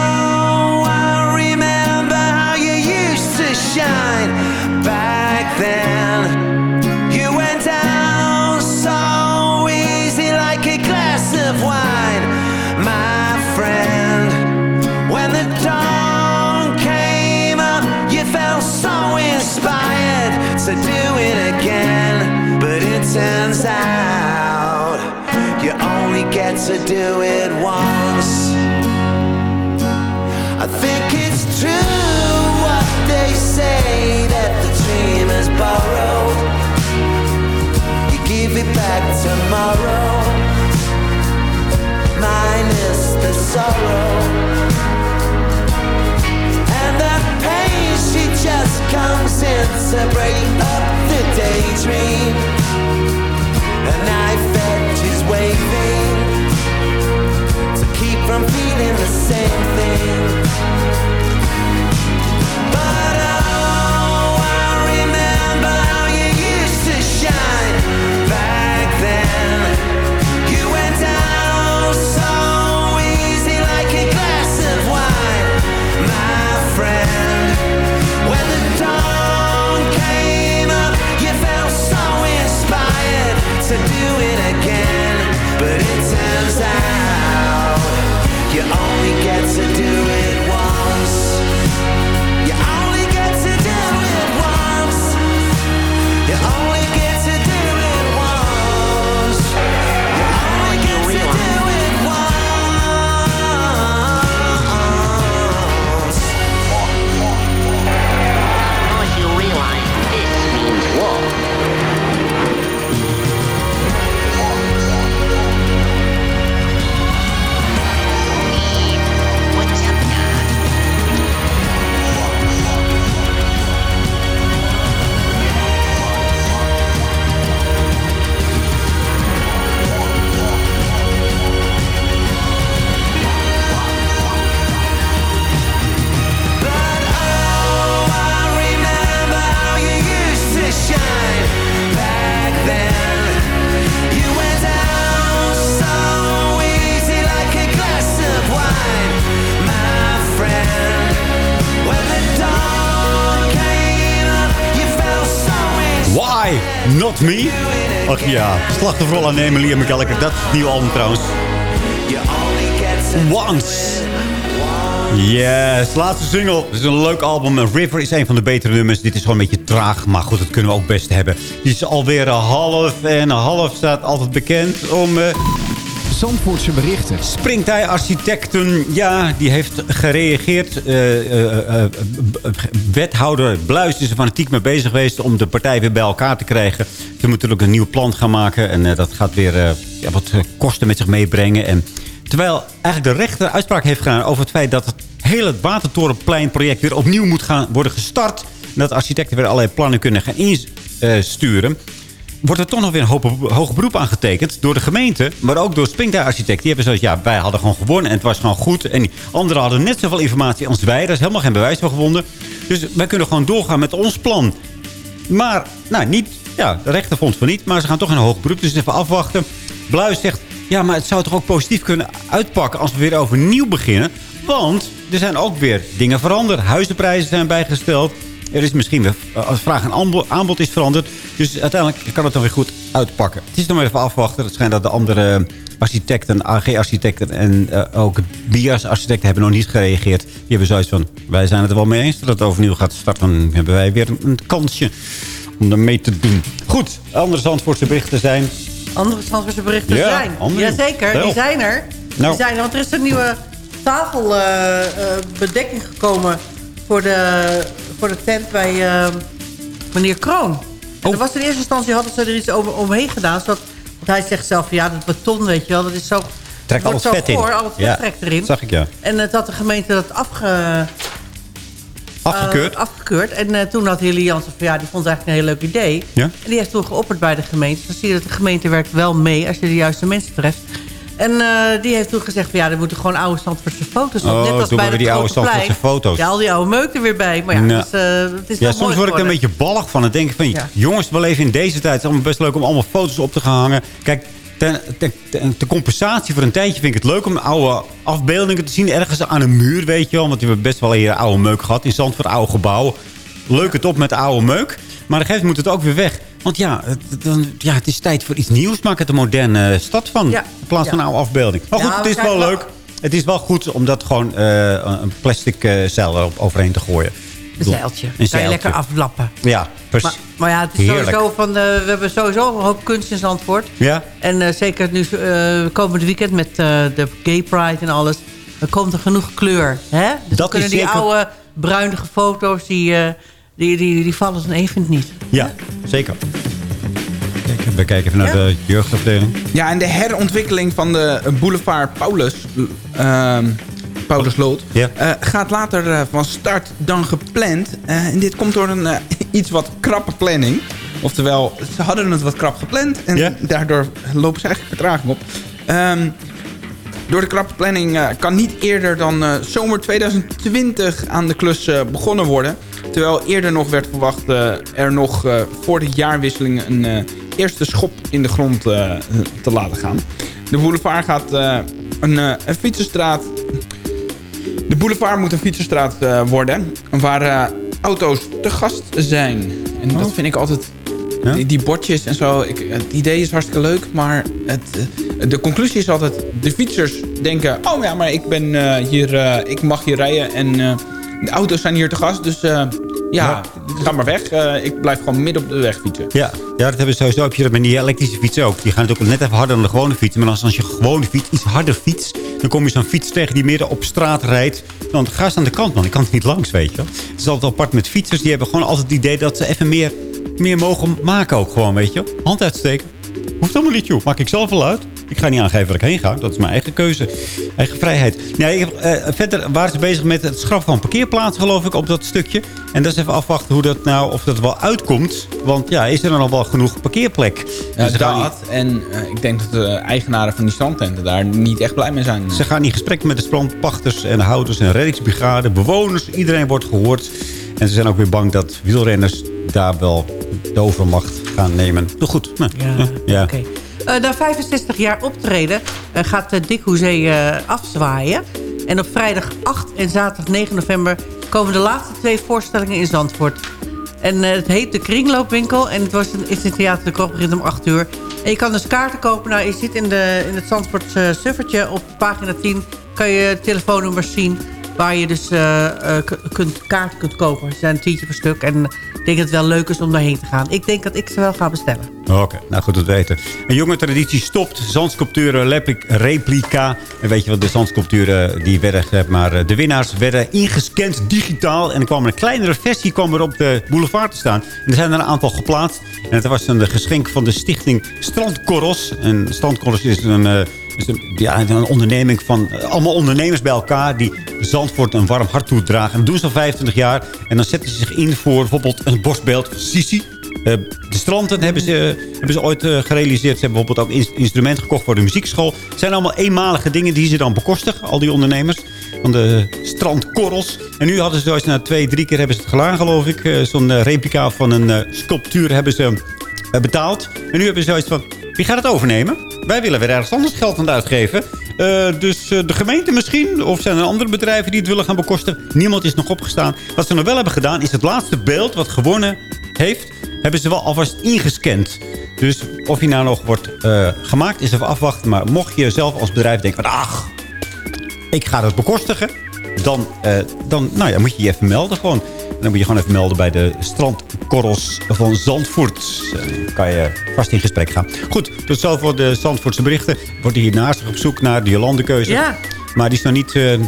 to do it again. But it turns out you only get to do it once. I think it's true what they say that the dream is borrowed. You give it back tomorrow, minus the sorrow. Break up the daydream. A knife edge is waving to keep from feeling the same thing. Do it Me. Ach ja, slachtofferrol aannemen, Liam McGallagher. Dat is het nieuwe album trouwens. Once. Yes, laatste single. Het is een leuk album. River is een van de betere nummers. Dit is gewoon een beetje traag, maar goed, dat kunnen we ook best hebben. Die is alweer een half en half staat altijd bekend om... eh, Zandvoortse berichten. Springtij Architecten, ja, die heeft gereageerd. Eh, eh, eh, wethouder Bluis is er fanatiek mee bezig geweest... om de partij weer bij elkaar te krijgen. Ze moeten natuurlijk een nieuw plan gaan maken. En dat gaat weer wat kosten met zich meebrengen. En terwijl eigenlijk de rechter uitspraak heeft gedaan... over het feit dat het hele Watertorenpleinproject... weer opnieuw moet gaan worden gestart. En dat architecten weer allerlei plannen kunnen gaan insturen wordt er toch nog weer een hoog beroep aangetekend door de gemeente. Maar ook door Springtij Architect. Die hebben zoiets, ja, wij hadden gewoon gewonnen en het was gewoon goed. En anderen hadden net zoveel informatie als wij. Daar is helemaal geen bewijs van gewonnen. Dus wij kunnen gewoon doorgaan met ons plan. Maar, nou, niet, ja, de rechter vond van niet. Maar ze gaan toch een hoog beroep. Dus even afwachten. Bluis zegt, ja, maar het zou toch ook positief kunnen uitpakken als we weer overnieuw beginnen. Want er zijn ook weer dingen veranderd. Huizenprijzen zijn bijgesteld. Er is misschien weer, eh, als vraag en aanbod, is veranderd. Dus uiteindelijk kan het dan weer goed uitpakken. Het is nog even afwachten. Het schijnt dat de andere architecten, AG-architecten en eh, ook BIAS-architecten hebben nog niet gereageerd. Die hebben zoiets van, wij zijn het er wel mee eens dat het overnieuw gaat starten. Dan hebben wij weer een, een kansje om er mee te doen. Goed, andere Zandvoortse berichten zijn... Andere Zandvoortse berichten Ja, zijn. Jazeker, Wel. die zijn er. Nou. Die zijn er, want er is een nieuwe tafelbedekking gekomen voor de, voor de tent bij eh, meneer Kroon. Oh. er was in eerste instantie hadden ze er iets over, omheen gedaan. Zodat, want hij zegt zelf, ja, dat beton, weet je wel, dat is zo... Trekt wordt alles zo vet in. voor, al het vet Ja, trekt erin. zag ik, ja. En eh, dat de gemeente dat afge, Afgekeurd? eh, afgekeurd. En eh, toen had Hilly Jansen van ja, die vond het eigenlijk een heel leuk idee. Ja? En die heeft toen geopperd bij de gemeente. Dan zie je dat de gemeente werkt wel mee als je de juiste mensen treft. En eh, die heeft toen gezegd van ja, er moeten gewoon oude Zandvoortse foto's op. Oh, Net als bij de die oude. Zandvoortse foto's. Ja, al die oude meuk er weer bij. Maar ja, Nou. het is, het is Ja, soms word ik er een beetje ballig van. Dan denk ik van, Ja. jongens, we leven in deze tijd. Het is allemaal best leuk om allemaal foto's op te gaan hangen. Kijk, ten, ten, ten- ten compensatie voor een tijdje vind ik het leuk om oude afbeeldingen te zien. Ergens aan een muur, weet je wel. Want we hebben best wel hier oude meuk gehad in Zandvoort, oude gebouw. Leuk het op met oude meuk. Maar op een gegeven moment moet het ook weer weg. Want ja het, dan, ja, het is tijd voor iets nieuws. Maak het een moderne stad van. Ja. In plaats van een oude afbeelding. Maar goed, het is wel leuk. Het is wel goed om dat gewoon eh, een plastic zeil erop overheen te gooien. Een zeiltje. Een je zeiltje. lekker aflappen. Ja, precies. Maar, maar ja, het is Heerlijk. sowieso van, de, we hebben sowieso een hoop kunst in Zandvoort. Ja? En zeker nu komend weekend met de Gay Pride en alles. Er komt er genoeg kleur. Hè? Dus Dat kunnen die zeker- oude bruinige foto's, die, die, die, die vallen dan even niet. Ja, zeker. Kijk, we kijken even naar de jeugdafdeling. Ja, en de herontwikkeling van de boulevard Paulus, ehm Paulusloot, Ja. eh, gaat later eh, van start dan gepland. Eh, en dit komt door een iets wat krappe planning. Oftewel, ze hadden het wat krap gepland en Ja. daardoor lopen ze eigenlijk vertraging op. Ehm, door de krappe planning eh, kan niet eerder dan eh, zomer 2020 aan de klus eh, begonnen worden. Terwijl eerder nog werd verwacht er nog voor de jaarwisseling een eerste schop in de grond te laten gaan. De boulevard gaat een, een fietsenstraat... De boulevard moet een fietsenstraat worden waar auto's te gast zijn. En dat vind ik altijd... Die, die bordjes en zo, ik, het idee is hartstikke leuk, maar het, de conclusie is altijd... de fietsers denken, oh ja, maar ik, ben, eh, hier, eh, ik mag hier rijden en eh, de auto's zijn hier te gast. Dus eh, ja, ga maar weg. Ik blijf gewoon midden op de weg fietsen. Ja, ja, dat hebben ze sowieso. Heb je dat met die elektrische fietsen ook. Die gaan natuurlijk net even harder dan de gewone fietsen. Maar als, als je gewone fiets iets harder fietst... dan kom je zo'n fiets tegen die midden op straat rijdt. Dan ga eens aan de kant, man. Ik kan het niet langs, weet je. Het is altijd apart met fietsers. Die hebben gewoon altijd het idee dat ze even meer, meer mogen maken ook gewoon, weet je. Hand uitsteken. Hoeft allemaal niet, joh. Maak ik zelf wel uit. Ik ga niet aangeven waar ik heen ga. Dat is mijn eigen keuze. Eigen vrijheid. Nee, ik heb, eh, verder waren ze bezig met het schrappen van parkeerplaatsen, geloof ik, op dat stukje. En dat is even afwachten hoe dat nou, of dat wel uitkomt. Want ja, is er dan al wel genoeg parkeerplek? Ja, Dus ze gaan dat. En eh, ik denk dat de eigenaren van die strandtenten daar niet echt blij mee zijn. Ze gaan in gesprek met de strandpachters en de houders en reddingsbrigade, bewoners. Iedereen wordt gehoord. En ze zijn ook weer bang dat wielrenners daar wel de overmacht gaan nemen. Nou goed. Nou, Ja, ja. oké. Na 65 jaar optreden eh, gaat uh, Dick Hoezee eh, afzwaaien. En op vrijdag 8 en zaterdag 9 november komen de laatste twee voorstellingen in Zandvoort. En eh, het heet de Kringloopwinkel. En het was een, is Theater de om 8 uur. En je kan dus kaarten kopen. Nou, je zit in, de, in het Zandvoort eh, suffertje op pagina 10. Kan je telefoonnummers zien waar je dus eh, eh, kunt, kaarten kunt kopen. Ze zijn een tientje per stuk. En ik denk dat het wel leuk is om daarheen te gaan. Ik denk dat ik ze wel ga bestellen. Oké, nou goed, dat weten. Een jonge traditie stopt. Zandsculpturen replica. En weet je wat, de zandsculpturen die werden, zeg maar, eh, de winnaars werden ingescand digitaal. En er kwam een kleinere versie kwam er op de boulevard te staan. En er zijn er een aantal geplaatst. En het was een geschenk van de stichting Strandkorrels. En Strandkorrels is een, ja, een onderneming van eh, allemaal ondernemers bij elkaar... die Zandvoort een warm hart toedragen. En dat doen ze al 25 jaar. En dan zetten ze zich in voor bijvoorbeeld een borstbeeld Sisi. Eh, de stranden hebben ze, hebben ze ooit eh, gerealiseerd. Ze hebben bijvoorbeeld ook ins- instrumenten gekocht voor de muziekschool. Het zijn allemaal eenmalige dingen die ze dan bekostigen. Al die ondernemers van de strandkorrels. En nu hadden ze zoals na twee, drie keer hebben ze het gedaan, geloof ik. Eh, Zo'n eh, replica van een eh, sculptuur hebben ze eh, betaald. En nu hebben ze zoiets van, wie gaat het overnemen? Wij willen weer ergens anders geld aan uitgeven. Eh, dus eh, de gemeente misschien? Of zijn er andere bedrijven die het willen gaan bekostigen? Niemand is nog opgestaan. Wat ze nog wel hebben gedaan, is het laatste beeld wat gewonnen heeft... hebben ze wel alvast ingescand. Dus of hij nou nog wordt eh, gemaakt, is even afwachten. Maar mocht je zelf als bedrijf denken... ach, ik ga dat bekostigen... dan, dan nou ja, moet je je even melden gewoon. Dan moet je gewoon even melden bij de strandkorrels van Zandvoort. Eh, Dan kan je vast in gesprek gaan. Goed, tot zover de Zandvoortse berichten. Wordt hiernaast op zoek naar de Jolandekeuze. Ja. Maar die is nog niet, eh,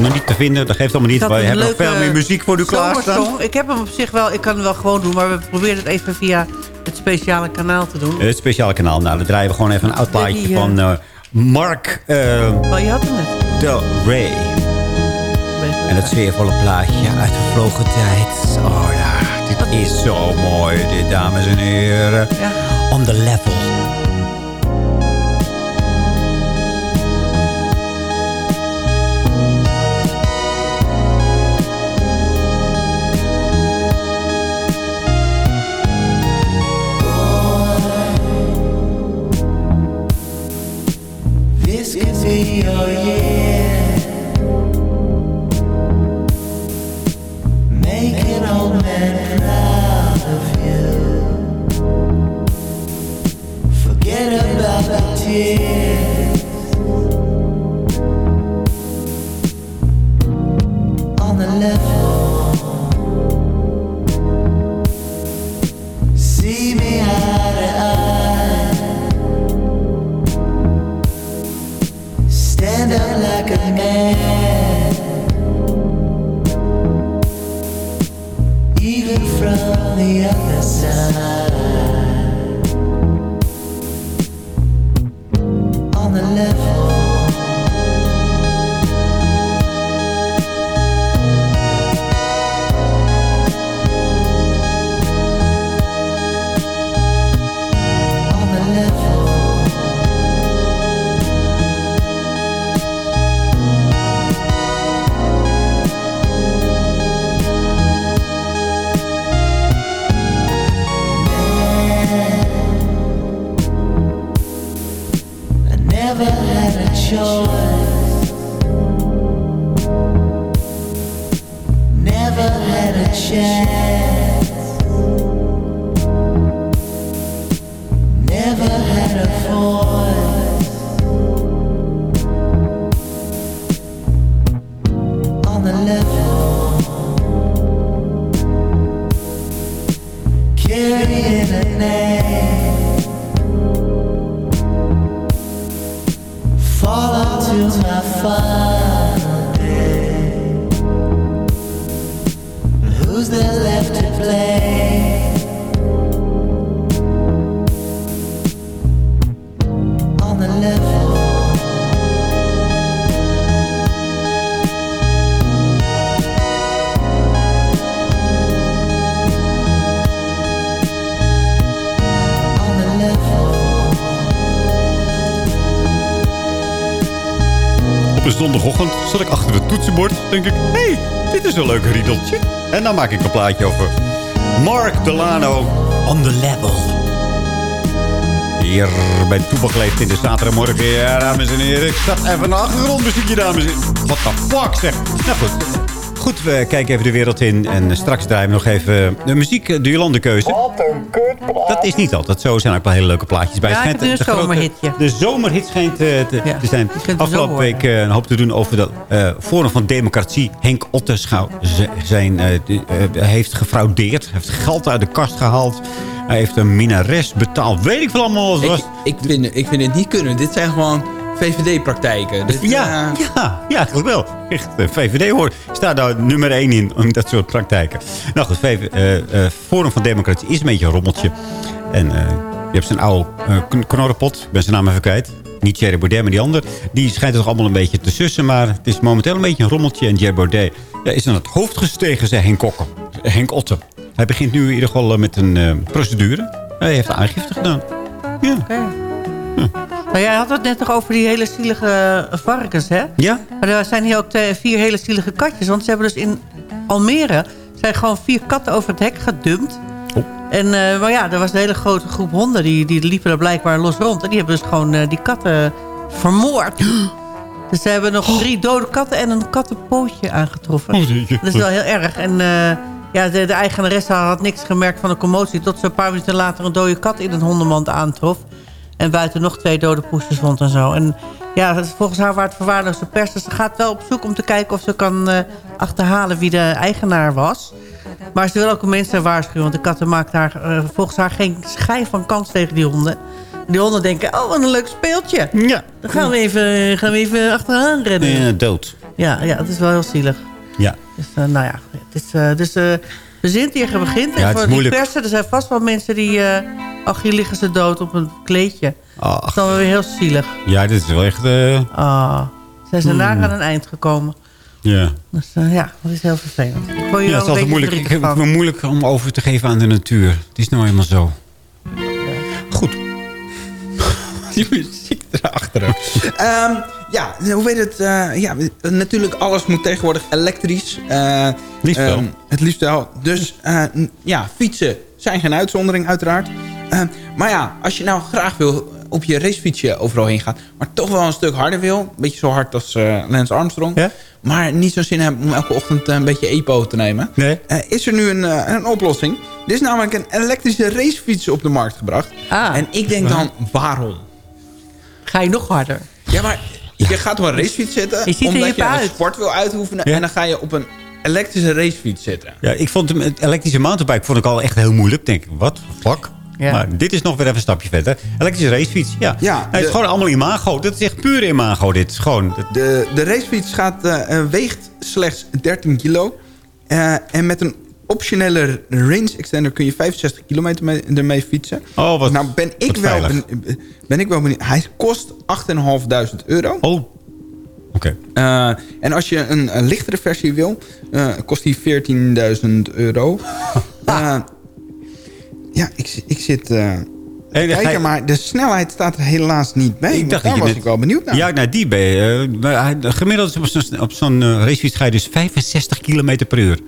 nog niet te vinden. Dat geeft allemaal niet. Een hebben nog veel meer muziek voor u klaarstaan. Ik heb hem op zich wel, ik kan hem wel gewoon doen. Maar we proberen het even via het speciale kanaal te doen. Het speciale kanaal. Nou, dan draaien we gewoon even een oud plaatje eh, van eh, Mark eh, Oh, je had hem net. Del Rey. En het sfeervolle plaatje uit de vlogen tijd. Oh ja, dit is zo mooi, dit, dames en heren. On the level. Your zondagochtend zat ik achter het toetsenbord. Denk ik, hey, dit is een leuk riedeltje. En dan maak ik een plaatje over Mark Delano on the level. Hier bij Toebak leeft in de zaterdagmorgen. Ja, dames en heren. Ik zat even een achtergrondmuziekje, dames en heren. What the fuck, zeg. Nou goed. goed, we kijken even de wereld in. En straks draaien we nog even de muziek, de Jolandekeuze. Dat is niet altijd zo. Er zijn ook wel hele leuke plaatjes bij. Ja, eh, een de grote- zomerhitje. De zomerhit schijnt eh, te, Ja, te zijn. het Afgelopen week eh, een hoop te doen over de eh, Forum van Democratie. Henk Otteschouw z- zijn, eh, heeft gefraudeerd. Hij heeft geld uit de kast gehaald. Hij heeft een minares betaald. Weet ik veel allemaal wat het was. Ik, ik, vind, ik vind het niet kunnen. Dit zijn gewoon VVD-praktijken. Dit, Ja, eh, ja, ja, eigenlijk wel. Echt, eh, VVD hoort. Staat daar nummer 1 in, om dat soort praktijken. Nou goed, VV, eh, eh, Forum van Democratie is een beetje een rommeltje. En eh, je hebt zijn oude eh, kn- knorrenpot. Ik ben zijn naam even kwijt. Niet Thierry Baudet, maar die ander. Die schijnt toch allemaal een beetje te sussen. Maar het is momenteel een beetje een rommeltje. En Thierry Baudet ja, is aan het hoofd gestegen, zei Henk Kokken. Henk Otte. Hij begint nu in ieder geval met een eh, procedure. Hij heeft aangifte gedaan. Ja. Nou, jij had het net nog over die hele zielige eh, varkens, hè? Ja? Maar er zijn hier ook vier hele zielige katjes. Want ze hebben dus in Almere... zijn gewoon vier katten over het hek gedumpt. Oh. En, eh, maar ja, er was een hele grote groep honden... die, die liepen er blijkbaar los rond. En die hebben dus gewoon eh, die katten vermoord. Dus ze hebben nog drie dode katten en een kattenpootje aangetroffen. Oh. Dat is wel heel erg. En ja, de, de eigenaresse had niks gemerkt van de commotie... tot ze een paar minuten later een dode kat in een hondenmand aantrof. En buiten nog twee dode poesjes vond en zo. En ja, dat is volgens haar waar het verwaarloosde pers. Dus ze gaat wel op zoek om te kijken of ze kan eh, achterhalen wie de eigenaar was. Maar ze wil ook mensen waarschuwen. Want de katten maakt daar eh, volgens haar geen schijn van kans tegen die honden. Die honden denken, oh wat een leuk speeltje. Ja. Dan gaan we even, gaan we even achteraan rennen. Eh, dood. Ja, ja, het is wel heel zielig. Ja. Dus nou ja, het is, eh, dus zijn hier begint. Ja, het en is moeilijk. persen, er zijn vast wel mensen die... eh ach, hier liggen ze dood op een kleedje. Dat is dan weer heel zielig. Ja, dit is wel echt... Ah, zijn ze Hmm. daar aan een eind gekomen. ja. Dus eh, ja, dat is heel vervelend. Ik Ja, het is altijd moeilijk. Ik heb het moeilijk om over te geven aan de natuur. Het is nou eenmaal zo. Goed. Die muziek erachter. Ehm ja, hoe weet het? eh, ja, natuurlijk, alles moet tegenwoordig elektrisch. Eh, Liefst wel. ehm, het liefst wel. Dus eh, ja, fietsen zijn geen uitzondering uiteraard. Ehm, maar ja, als je nou graag wil op je racefietsje overal heen gaan... maar toch wel een stuk harder wil... een beetje zo hard als eh, Lance Armstrong... maar niet zo'n zin hebben om elke ochtend een beetje EPO te nemen... Nee. eh, is er nu een, een oplossing. Er is namelijk een elektrische racefiets op de markt gebracht. Ah. En ik denk dan, waarom? Ga je nog harder? Ja, maar je gaat op een racefiets zitten... Je ziet omdat je een sport wil uitoefenen... en dan ga je op een elektrische racefiets zitten. Ja, ik vond hem, het elektrische mountainbike vond ik al echt heel moeilijk. Denk ik, wat? Fuck. Ja. Maar dit is nog weer even een stapje verder. Elektrische racefiets, ja. Ja, het is gewoon allemaal imago. Dat is echt puur imago, dit. is Gewoon, De, de racefiets gaat, eh, weegt slechts 13 kilo. Eh, en met een optionele range extender kun je 65 kilometer mee, ermee fietsen. Oh, wat, nou ben ik, wel ben, ben ik wel benieuwd. Hij kost 8.500 euro. Oh, oké. Eh, en als je een, een lichtere versie wil, eh, kost die 14.000 euro. Eh, ja, ik, ik zit... kijken, maar de snelheid staat er helaas niet bij. Ik dacht daar was ik wel benieuwd naar. Ja, nou, die ben je. hij- gemiddeld op zo'n racefiets ga je dus 65 kilometer per uur.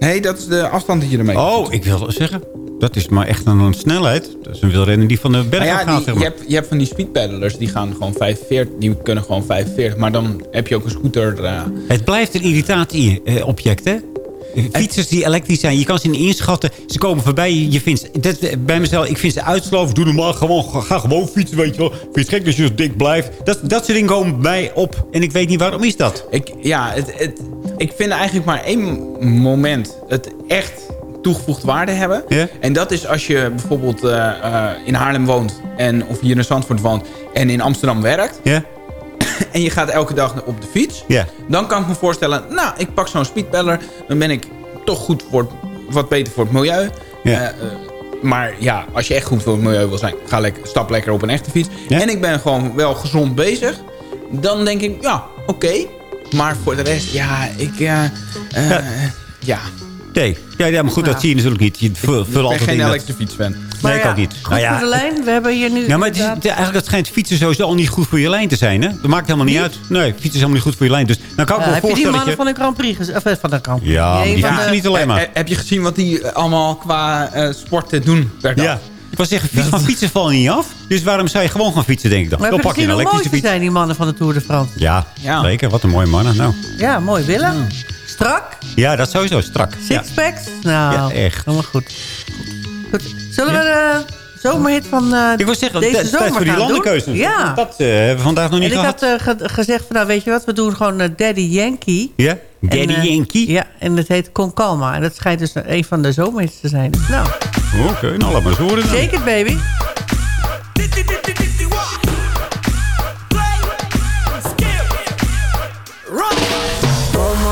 Nee, dat is de afstand dat je ermee Oh, ik wil zeggen. Dat is maar echt een, snelheid. Dat is een wielrenner die van de berg Nou ja, gaat, die- zeg je, hebt, je hebt van die speedpaddlers, die gaan gewoon 45, die kunnen gewoon 45. Maar dan heb je ook een scooter. eh, Het blijft een irritatie-object, hè? Fietsers die elektrisch zijn, je kan ze niet inschatten. Ze komen voorbij, je vindt... Dat, bij mezelf, ik vind ze uitsloven. Doe normaal, gewoon, ga, gewoon fietsen, weet je wel. Vind het gek dat je zo dik blijft. Dat, dat soort dingen komen bij op. En ik weet niet waarom is dat. ik, ja, het, het, ik vind eigenlijk maar één moment het echt toegevoegde waarde hebben. En dat is als je bijvoorbeeld eh, eh, in Haarlem woont. En, of hier in Zandvoort woont. En in Amsterdam werkt. Ja? En je gaat elke dag op de fiets. Ja. Dan kan ik me voorstellen, nou, ik pak zo'n speedpeddler. Dan ben ik toch goed voor het- wat beter voor het milieu. Ja. Eh, eh, maar ja, als je echt goed voor het milieu wil zijn, ga lekker, stap lekker op een echte fiets. Ja. En ik ben gewoon wel gezond bezig. Dan denk ik, ja, oké. Maar voor de rest, ja, ik... eh, Ja. Ja. Nee. Ja, ja, maar goed, dat zie je natuurlijk niet. Je vul, Ik ben geen elektrische fietsfan. Maar Nee, ik ja, ook niet. Goed Nou ja, voor de lijn. We hebben hier nu... Ja, maar het is, eigenlijk dat schijnt fietsen sowieso al niet goed voor je lijn te zijn, hè? Dat maakt helemaal niet uit. Nee, fietsen is helemaal niet goed voor je lijn. Dus dan kan ik Ja, me heb je die voorstellen mannen je... van de Grand Prix gezien? Of eh, van de Grand Prix? Ja, Nee, die fietsen de- niet alleen maar. Eh, eh, heb je gezien wat die allemaal qua eh, sporten doen per dag? Ja. Ik was zeggen, fiets, van fietsen vallen niet af. Dus waarom zou je gewoon gaan fietsen, denk ik dan? Maar Dan pak je een elektrische fiets. zijn, die mannen van de Tour de France? Ja, Ja. zeker. Wat een mooie mannen. Nou, Ja, mooi. Willem? Strak. Ja, dat sowieso strak. Sixpacks. Nou, Ja, echt. helemaal goed. goed. Zullen we de zomerhit van eh Ik wil zeggen, deze is tijd zomer voor die gaan doen? landenkeuze. Ja. Dat eh, hebben we vandaag nog En niet ik gehad. had eh, ge- gezegd van, nou weet je wat, we doen gewoon Daddy Yankee. Ja? Daddy En, Yankee? Ja, en het heet Con Calma. En dat schijnt dus een van de zomerhits te zijn. Nou, Oké, nou laat maar eens horen dan. it baby. ¿Cómo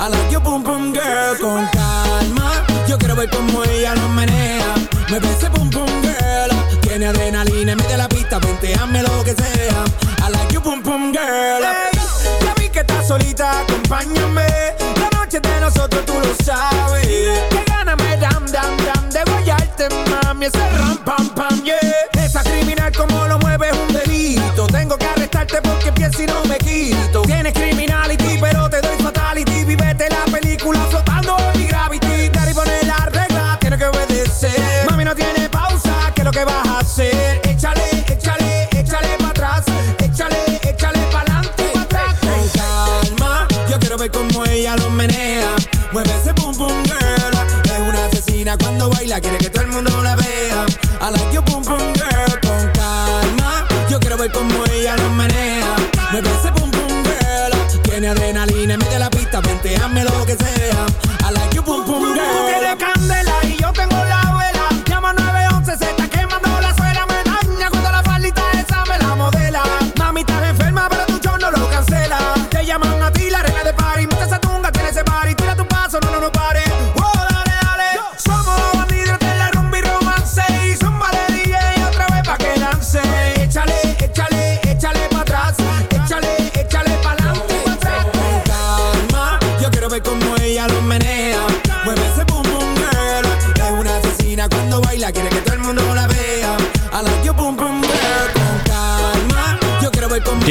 I like your boom boom girl. Con calma, yo quiero ver cómo ella lo menea. Mueve ese boom boom girl. Tiene adrenalina de la pista, venteame lo que sea. I like your boom boom girl. Hey, ya vi que estás solita, acompáñame. La noche de nosotros tú lo sabes. Que gana me dam dam dam de guayarte, mami. Ese ram pam pam yeah. Esa criminal como lo mueve es un delito. Tengo que arrestarte porque pienso y no me quito. Tienes criminality, que vas a hacer? Échale, échale, échale para atrás. Échale, échale para adelante. Con calma, yo quiero ver cómo ella lo menea. Mueve ese boom boom girl. Es una asesina cuando baila, quiere que todo el mundo la vea. I like your boom boom girl. Con calma, yo quiero ver cómo ella lo menea. Mueve ese boom boom girl. Tiene adrenalina de la pista, venteame lo que sea. I like your boom boom girl. Tienes candela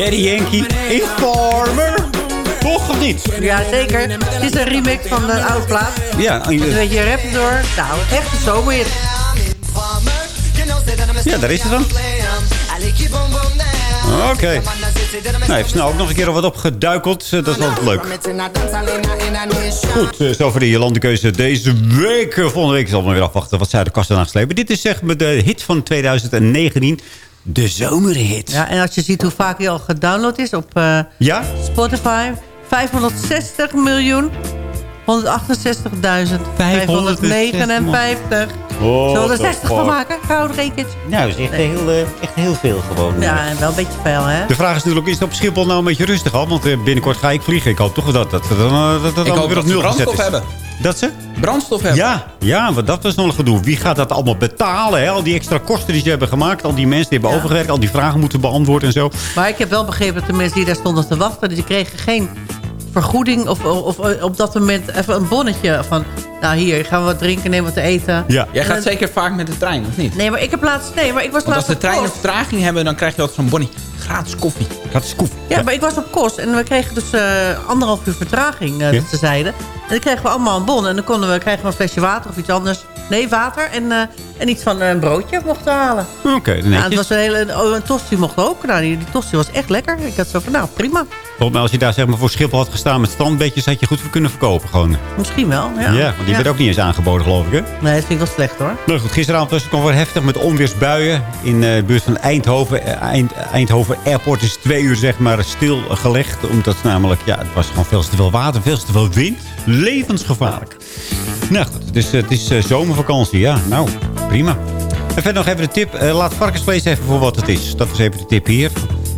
Daddy Yankee, Informer. Toch of niet? Ja, zeker. Het is een remix van de oude plaat. Ja, een beetje rap door. Nou, echt een zomerhit. ja, daar is het dan. Oké. Nou, even snel ook nog een keer wat opgeduikeld. Eh, Dat is altijd leuk. Goed, eh, zo voor de landenkeuze deze week. Eh, Volgende week zal maar weer afwachten wat zij de kast aan slepen. Dit is zeg maar de hit van 2019. De zomerhit. Ja, en als je ziet hoe vaak hij al gedownload is op eh, Ja? Spotify. 560 miljoen. 168.559. Oh, Zullen we er what the 60 van maken? Gauw nog één keertje. Nou, dat is echt, heel, eh, echt heel veel gewoon. Ja, en wel een beetje veel, hè? De vraag is natuurlijk, is het op Schiphol nou een beetje rustig al? Want eh, binnenkort ga ik vliegen. Ik hoop toch dat dat, dat, dat, dat, allemaal weer op dat ze nul gezet is. hebben. Dat ze? Brandstof hebben. Ja, ja, want dat was nog een gedoe. Wie gaat dat allemaal betalen? Hè? Al die extra kosten die ze hebben gemaakt. Al die mensen die hebben overgewerkt. Al die vragen moeten beantwoorden en zo. Maar ik heb wel begrepen dat de mensen die daar stonden te wachten... die kregen geen vergoeding of, of, of op dat moment even een bonnetje van... nou hier, gaan we wat drinken, nemen wat te eten. Ja. Jij gaat dan- zeker vaak met de trein, of niet? Nee, maar ik heb laatst... Nee, maar ik was Want als laatst de treinen vertraging hebben, dan krijg je altijd zo'n bonnie. Gratis koffie. Gratis koffie. Ja, maar ik was op kost en we kregen dus eh, anderhalf uur vertraging, eh, Ja. dat ze zeiden. En dan kregen we allemaal een bon en dan konden we, kregen we een flesje water of iets anders. Nee, water en, eh, en iets van een broodje mochten halen. Oké, Ja, het was een hele oh, een tosti mocht ook. Nou, die, die tosti was echt lekker. Ik had zo van, nou, prima. Volgens mij als je daar zeg maar voor Schiphol had gestaan met standbeetjes... had je goed voor kunnen verkopen gewoon. Misschien wel, ja. Ja, want die werd ook niet eens aangeboden geloof ik hè? Nee, dat vind ik wel slecht hoor. Nou goed, gisteravond was het nog wel heftig met onweersbuien. In eh, de buurt van Eindhoven. Eh, Eind, Eindhoven Airport is twee uur zeg maar stilgelegd. Omdat namelijk, ja, het was gewoon veel te veel water, veel te veel wind. Levensgevaarlijk. Nou goed, dus het is eh, zomervakantie. Ja, nou, prima. En verder nog even de tip. eh, laat varkensvlees even voor wat het is. Dat is even de tip hier.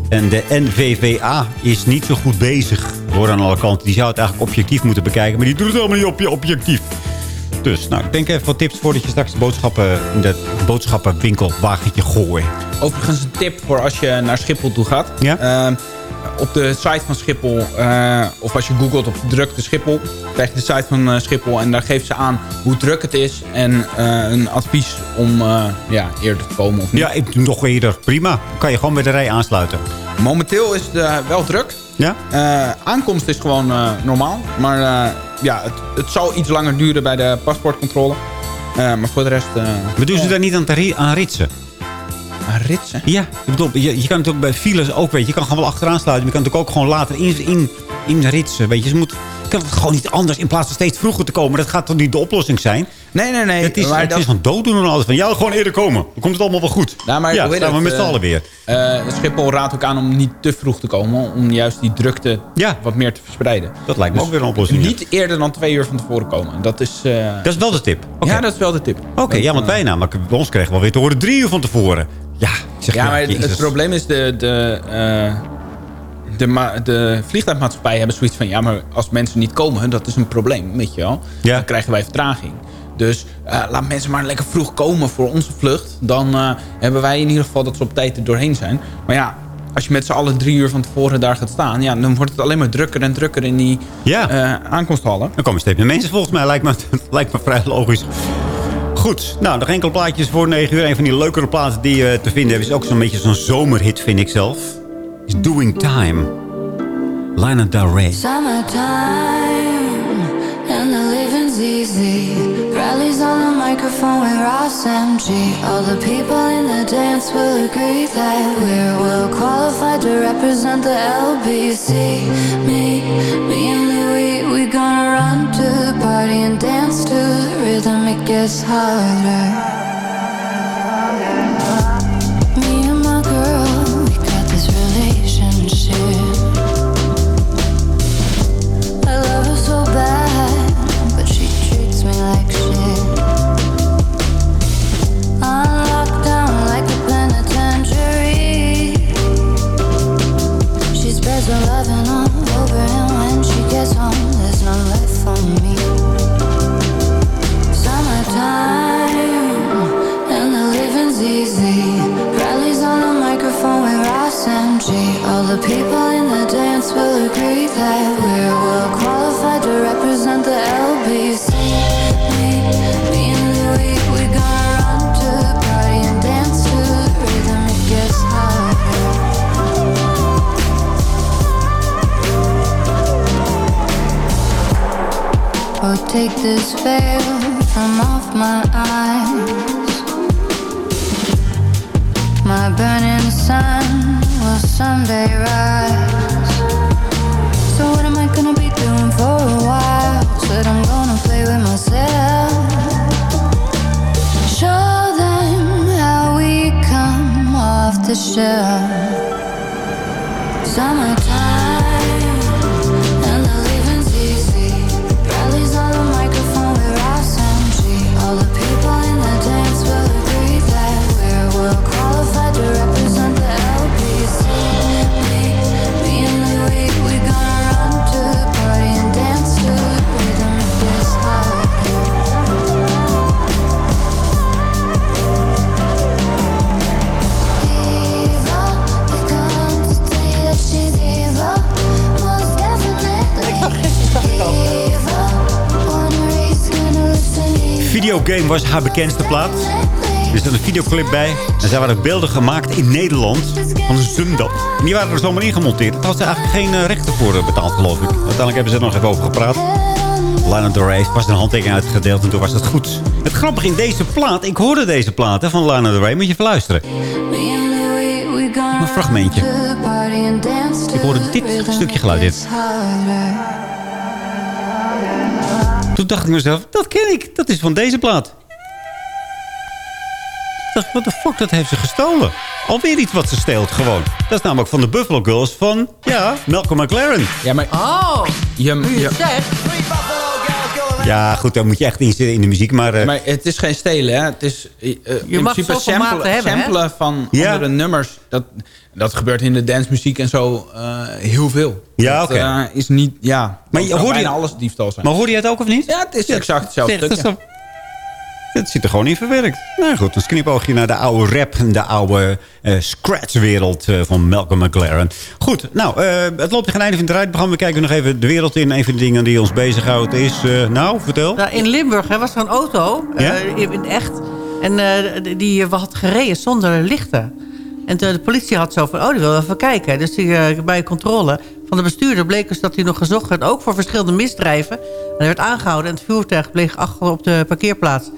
En de NVVA is niet zo goed bezig. Hoor aan alle kanten. Die zou het eigenlijk objectief moeten bekijken. Maar die doet het allemaal niet op je objectief. Dus, nou, ik denk even wat tips voordat je straks de boodschappen in de boodschappenwinkel wagentje gooit. Overigens een tip voor als je naar Schiphol toe gaat. Ja? Ehm, op de site van Schiphol, eh, of als je googelt op drukte Schiphol, krijg je de site van eh, Schiphol en daar geeft ze aan hoe druk het is en eh, een advies om ja, eerder te komen of niet. Ja, ik doe nog eerder. Prima. Dan kan je gewoon bij de rij aansluiten. Momenteel is het wel druk. Ja? Aankomst is gewoon normaal, maar ja, het, het zal iets langer duren bij de paspoortcontrole. Maar voor de rest... Maar doen ze daar niet aan, aan ritsen? Ritsen? Ja, ik bedoel, je, je kan het ook bij files ook, weet je. Je kan gewoon wel achteraan sluiten. Maar je kan het ook gewoon later in, in, in ritsen, weet je. Ze moet, kan het gewoon niet anders in plaats van steeds vroeger te komen. Dat gaat toch niet de oplossing zijn? Nee, nee, nee. Het is, maar het dat- is van dooddoen en alles. Van, ja, gewoon eerder komen. Dan komt het allemaal wel goed. Nou, maar ja, staan we met z'n eh, allen weer. eh, Schiphol raadt ook aan om niet te vroeg te komen. Om juist die drukte wat meer te verspreiden. Dat lijkt me Dus ook weer een oplossing. Niet eerder dan twee uur van tevoren komen. Dat is... eh, Dat is wel de tip. Ja, dat is wel de tip. Oké, ja, want wij namelijk, bij ons kregen we wel weer te horen drie uur van tevoren. Ja, zeg, ja, maar het, probleem is de... de eh, de, de vliegtuigmaatschappij hebben zoiets van... ja, maar als mensen niet komen, dat is een probleem, weet je wel. Dan krijgen wij vertraging. Dus eh, laat mensen maar lekker vroeg komen voor onze vlucht. Dan eh, hebben wij in ieder geval dat ze op tijd er doorheen zijn. Maar ja, als je met z'n allen drie uur van tevoren daar gaat staan... Ja, dan wordt het alleen maar drukker en drukker in die eh, aankomsthallen. Dan komen steeds meer mensen volgens mij. Lijkt me, lijkt me vrij logisch. Goed, nou, nog enkele plaatjes voor 9 uur. Een van die leukere platen die je te vinden hebt... is ook zo'n beetje zo'n zomerhit, vind ik zelf. Is Doing Time. Lana Del Rey. Summertime and the living's easy. Rallies on the microphone with Ross MG. All the people in the dance will agree that we're well qualified to represent the LBC. Me, me and Louis, we gonna run to the party and dance to the rhythm. It gets harder. Me the people in the dance will agree that we're well qualified to represent the LBC. Me, me and Louis, we gonna run to the party and dance to the rhythm. It gets harder. Oh, take this veil from off my eyes. My burning sun someday rise. So what am I gonna be doing for a while? Said I'm gonna play with myself. Show them how we come off the shelf. Summertime Videogame was haar bekendste plaat. Er is er een videoclip bij. En zij waren beelden gemaakt in Nederland. Van een Zumdap. En die waren er zomaar ingemonteerd. Daar had ze eigenlijk geen eh, rechten voor eh, betaald, geloof ik. Uiteindelijk hebben ze er nog even over gepraat. Lana Del Rey was een handtekening uitgedeeld en toen was het goed. Het grappige in deze plaat, ik hoorde deze plaat hè, van Lana Del Rey. Moet je even luisteren. Een fragmentje. Ik hoorde dit stukje geluid, dit. Toen dacht ik mezelf, dat ken ik. Dat is van deze plaat. Ik dacht, what the fuck, dat heeft ze gestolen. Alweer iets wat ze steelt, gewoon. Dat is namelijk van de Buffalo Girls van, ja, Malcolm McLaren. Ja, maar... Oh, Je, je zegt. Ja, goed, dan moet je echt inzitten in de muziek. Maar, eh, Maar het is geen stelen, hè? Het is eh, in mag principe zoveel maten samplen, hebben, hè? samplen van Ja. andere nummers. Dat, dat gebeurt in de dancemuziek en zo eh, heel veel. Ja, Dat, oké. eh, is niet, ja. Maar Maar je alles diefstal zijn. maar hoorde je het ook of niet? Ja, het is exact hetzelfde Het zit er gewoon in verwerkt. Nou goed, een knipoogje naar de oude rap... en de oude eh, scratch-wereld eh, van Malcolm McLaren. Goed, nou, eh, het loopt tegen einde van het rijprogramma. We kijken nog even de wereld in. Een van de dingen die ons bezighoudt is... nou, vertel. Nou, in Limburg hè, was er een auto, Ja? in echt. En die had gereden zonder lichten. En de, de politie had zo van, oh, die wil even kijken. Dus die, bij controle van de bestuurder bleek dus dat hij nog gezocht werd... ook voor verschillende misdrijven. En hij werd aangehouden en het voertuig bleef achter op de parkeerplaats.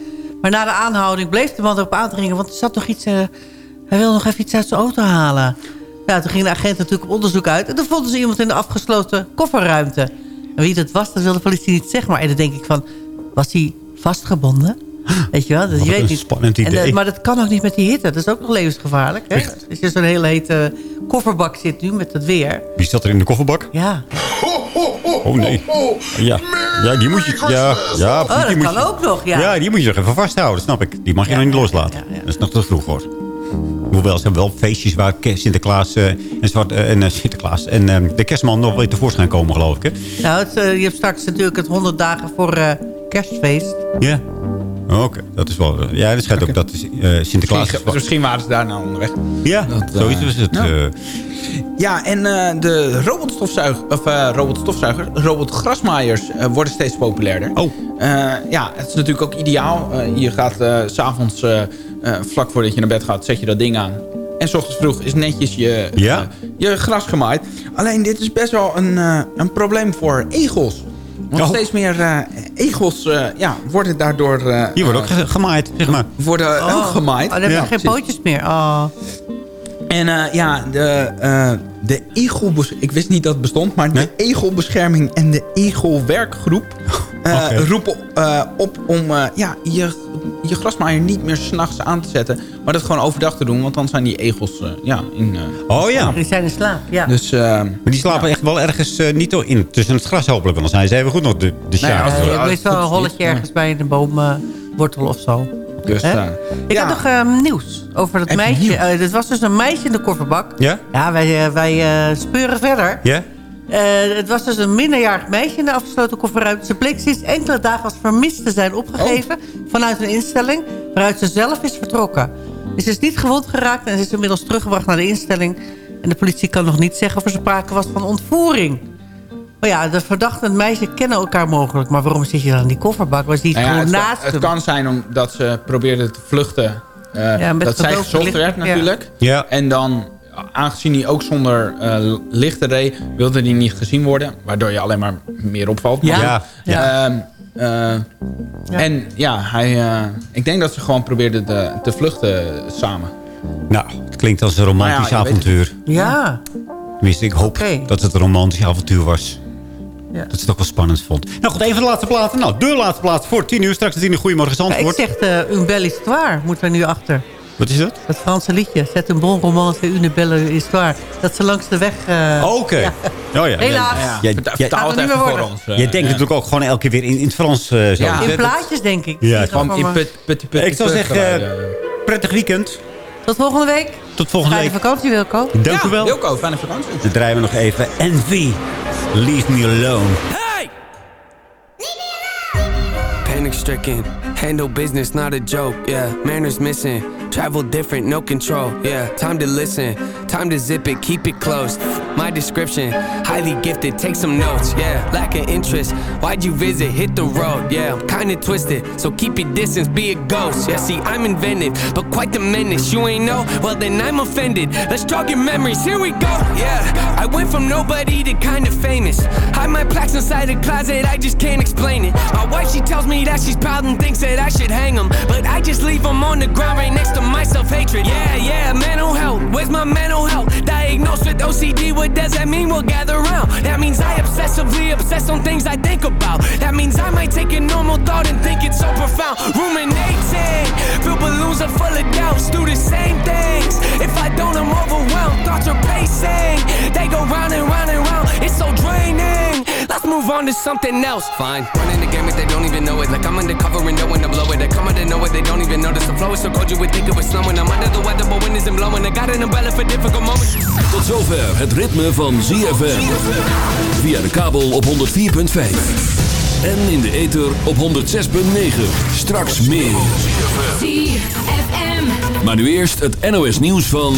Maar na de aanhouding bleef de man erop aandringen... want er zat toch iets... eh, hij wilde nog even iets uit zijn auto halen. Ja, toen ging de agent natuurlijk op onderzoek uit... en toen vonden ze iemand in de afgesloten kofferruimte. En wie dat was, dat wilde de politie niet zeggen. Maar en dan denk ik van, was hij vastgebonden? Weet je wel? Dat, Wat je weet een niet. spannend En, eh, idee. maar dat kan ook niet met die hitte. Dat is ook nog levensgevaarlijk. Hè? Als je zo'n hele hete kofferbak zit nu met het weer. Wie zat er in de kofferbak? Ja. Oh nee. Ja, ja die moet je... Ja, ja, Oh, dat die moet kan je- ook nog, ja. Ja, die moet je nog even vasthouden, snap ik. Die mag je nog niet loslaten. Dat is nog te vroeg hoor. Hoewel, ze hebben wel feestjes waar Sinterklaas eh, en, Zwart, eh, en eh, Sinterklaas en eh, de kerstman nog weer tevoorschijn komen, geloof ik. Hè? Nou, het, je hebt straks natuurlijk het 100 dagen voor eh, kerstfeest. Ja. Oké, dat is wel... eh, ja, dat schijnt ook dat is, eh, Sinterklaas... Misschien, misschien waren ze daar nou onderweg. Ja, zoiets is het. ja. eh. Ja, en eh, de robotstofzuiger, of eh robotstofzuiger, robotgrasmaaiers eh, worden steeds populairder. Oh. ja, het is natuurlijk ook ideaal. Eh, je gaat eh, s s'avonds, eh, eh, vlak voordat je naar bed gaat, zet je dat ding aan. En s ochtends vroeg is netjes je, Ja. eh, je gras gemaaid. Alleen dit is best wel een, eh, een probleem voor egels. Want Oh. steeds meer eh, egels eh, ja, worden daardoor... eh, Die worden ook ge- gemaaid, zeg maar. Worden ook gemaaid. Oh, dan heb je geen pootjes meer. Oh. En eh, ja, de, eh de egelbes ik wist niet dat het bestond, maar de egelbescherming en de egelwerkgroep eh, Oké. roepen eh, op om eh, ja, je, je grasmaaier niet meer s'nachts aan te zetten, maar dat gewoon overdag te doen, want dan zijn die egels eh, ja, in... eh, Oh ja. Die zijn in slaap, ja. Dus, eh, Maar die slapen echt wel ergens eh, niet in, tussen het gras hopelijk. Want dan zijn ze even goed nog de, de Nou je hebt als meestal het een is holletje ergens bij een boomwortel of zo. Dus, Ik ja. heb nog eh, nieuws over dat meisje. Eh, dit was dus een meisje in de kofferbak. Ja? Ja, wij, wij eh, speuren verder. Ja? Eh, het was dus een minderjarig meisje in de afgesloten kofferruimte. Ze bleek sinds enkele dagen als vermist te zijn opgegeven... vanuit een instelling waaruit ze zelf is vertrokken. Dus ze is niet gewond geraakt en ze is inmiddels teruggebracht naar de instelling. En de politie kan nog niet zeggen of er sprake was van ontvoering. Maar ja, de verdachte en het meisje kennen elkaar mogelijk. Maar waarom zit je dan in die kofferbak? Was die Nou ja, gewoon het, naast het hem? kan zijn omdat ze probeerden te vluchten. eh, Ja, dat zij gezocht werd ja. natuurlijk. Ja. En dan, aangezien hij ook zonder eh, lichten reed... wilde hij niet gezien worden. Waardoor je alleen maar meer opvalt. Ja. Ja. Ja. Ehm, eh, En ja, hij, eh, ik denk dat ze gewoon probeerden te, te vluchten samen. Nou, het klinkt als een romantisch ja, avontuur. Ja. Tenminste, ik hoop dat het een romantisch avontuur was. Ja. Dat ze het ook wel spannend vond. Nou goed, even de laatste plaat. Nou, de laatste plaat voor 10 uur. Straks de 10 uur. Goedemorgen, Ja, ik Zandvoort. zeg de une belle histoire, moet er nu achter. Wat is dat? Dat Franse liedje. Zet een bon romance, une belle histoire. Dat ze langs de weg... eh, Oké. ja. Oh ja. Helaas. Ja, Gaat het even voor ons. eh, Jij denkt ja. natuurlijk ook gewoon elke keer weer in, in het Frans. eh, zo. Ja. In plaatjes, denk ik. Ja, het Van in put, put, put, Ik zou zeggen, prettig weekend. Tot volgende week. Tot volgende Fijne week. vakantie, Wilco. Dank u wel. Wilco, fijne vakantie. Dan draaien we nog even. Envy. Leave me alone. Panic stricken, handle business, not a joke, yeah. Manners missing, travel different, no control, yeah. Time to listen, time to zip it, keep it close. My description, highly gifted, take some notes, yeah. Lack of interest, why'd you visit? Hit the road, yeah. I'm kinda twisted, so keep your distance, be a ghost, yeah. See, I'm inventive, but quite the menace. You ain't know? Well, then I'm offended. Let's jog your memories, here we go, yeah. I went from nobody to kinda famous. Hide my plaques inside a closet, I just can't explain it. My wife, she tells me that she's proud and thinks that I should hang them. But I just leave them on the ground right next to my self hatred. Yeah, yeah, mental health. Where's my mental health? Diagnosed with OCD, what does that mean? We'll gather around. That means I obsessively obsess on things I think about. That means I might take a normal thought and think it's so profound. Ruminating, fill balloons are full of doubts. Do the same things. If I don't, I'm overwhelmed. Thoughts are pacing. They go round and round and round. It's so draining. Let's move on to something else. Fine. Running the game if they don't even know it. Like I'm undercover and no one to blow it. I come out of nowhere, they don't even notice. The flow is so cold you would think it was snowing. I'm under the weather, but wind isn't blowing. I got an umbrella for difficult moments. Tot zover het ritme van ZFM. Via de kabel op 104.5. En in de ether op 106.9. Straks meer. ZFM. Maar nu eerst het NOS nieuws van...